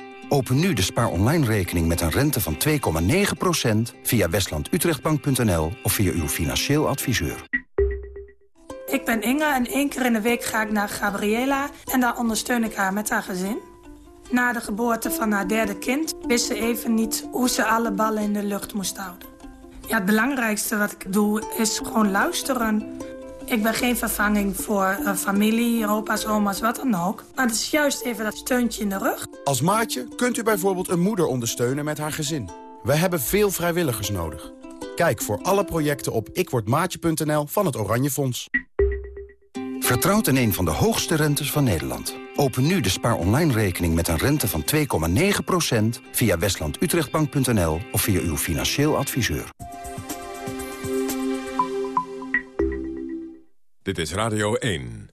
Open nu de Spaar Online rekening met een rente van 2,9% via westlandutrechtbank.nl of via uw financieel adviseur. Ik ben Inge en één keer in de week ga ik naar Gabriela en daar ondersteun ik haar met haar gezin. Na de geboorte van haar derde kind wist ze even niet hoe ze alle ballen in de lucht moest houden. Ja, het belangrijkste wat ik doe is gewoon luisteren. Ik ben geen vervanging voor uh, familie, opa's, oma's, wat dan ook. Maar het is juist even dat steuntje in de rug. Als maatje kunt u bijvoorbeeld een moeder ondersteunen met haar gezin. We hebben veel vrijwilligers nodig. Kijk voor alle projecten op ikwordmaatje.nl van het Oranje Fonds. Vertrouwt in een van de hoogste rentes van Nederland. Open nu de Spaar Online rekening met een rente van 2,9% via westlandutrechtbank.nl of via uw financieel adviseur. Dit is Radio 1.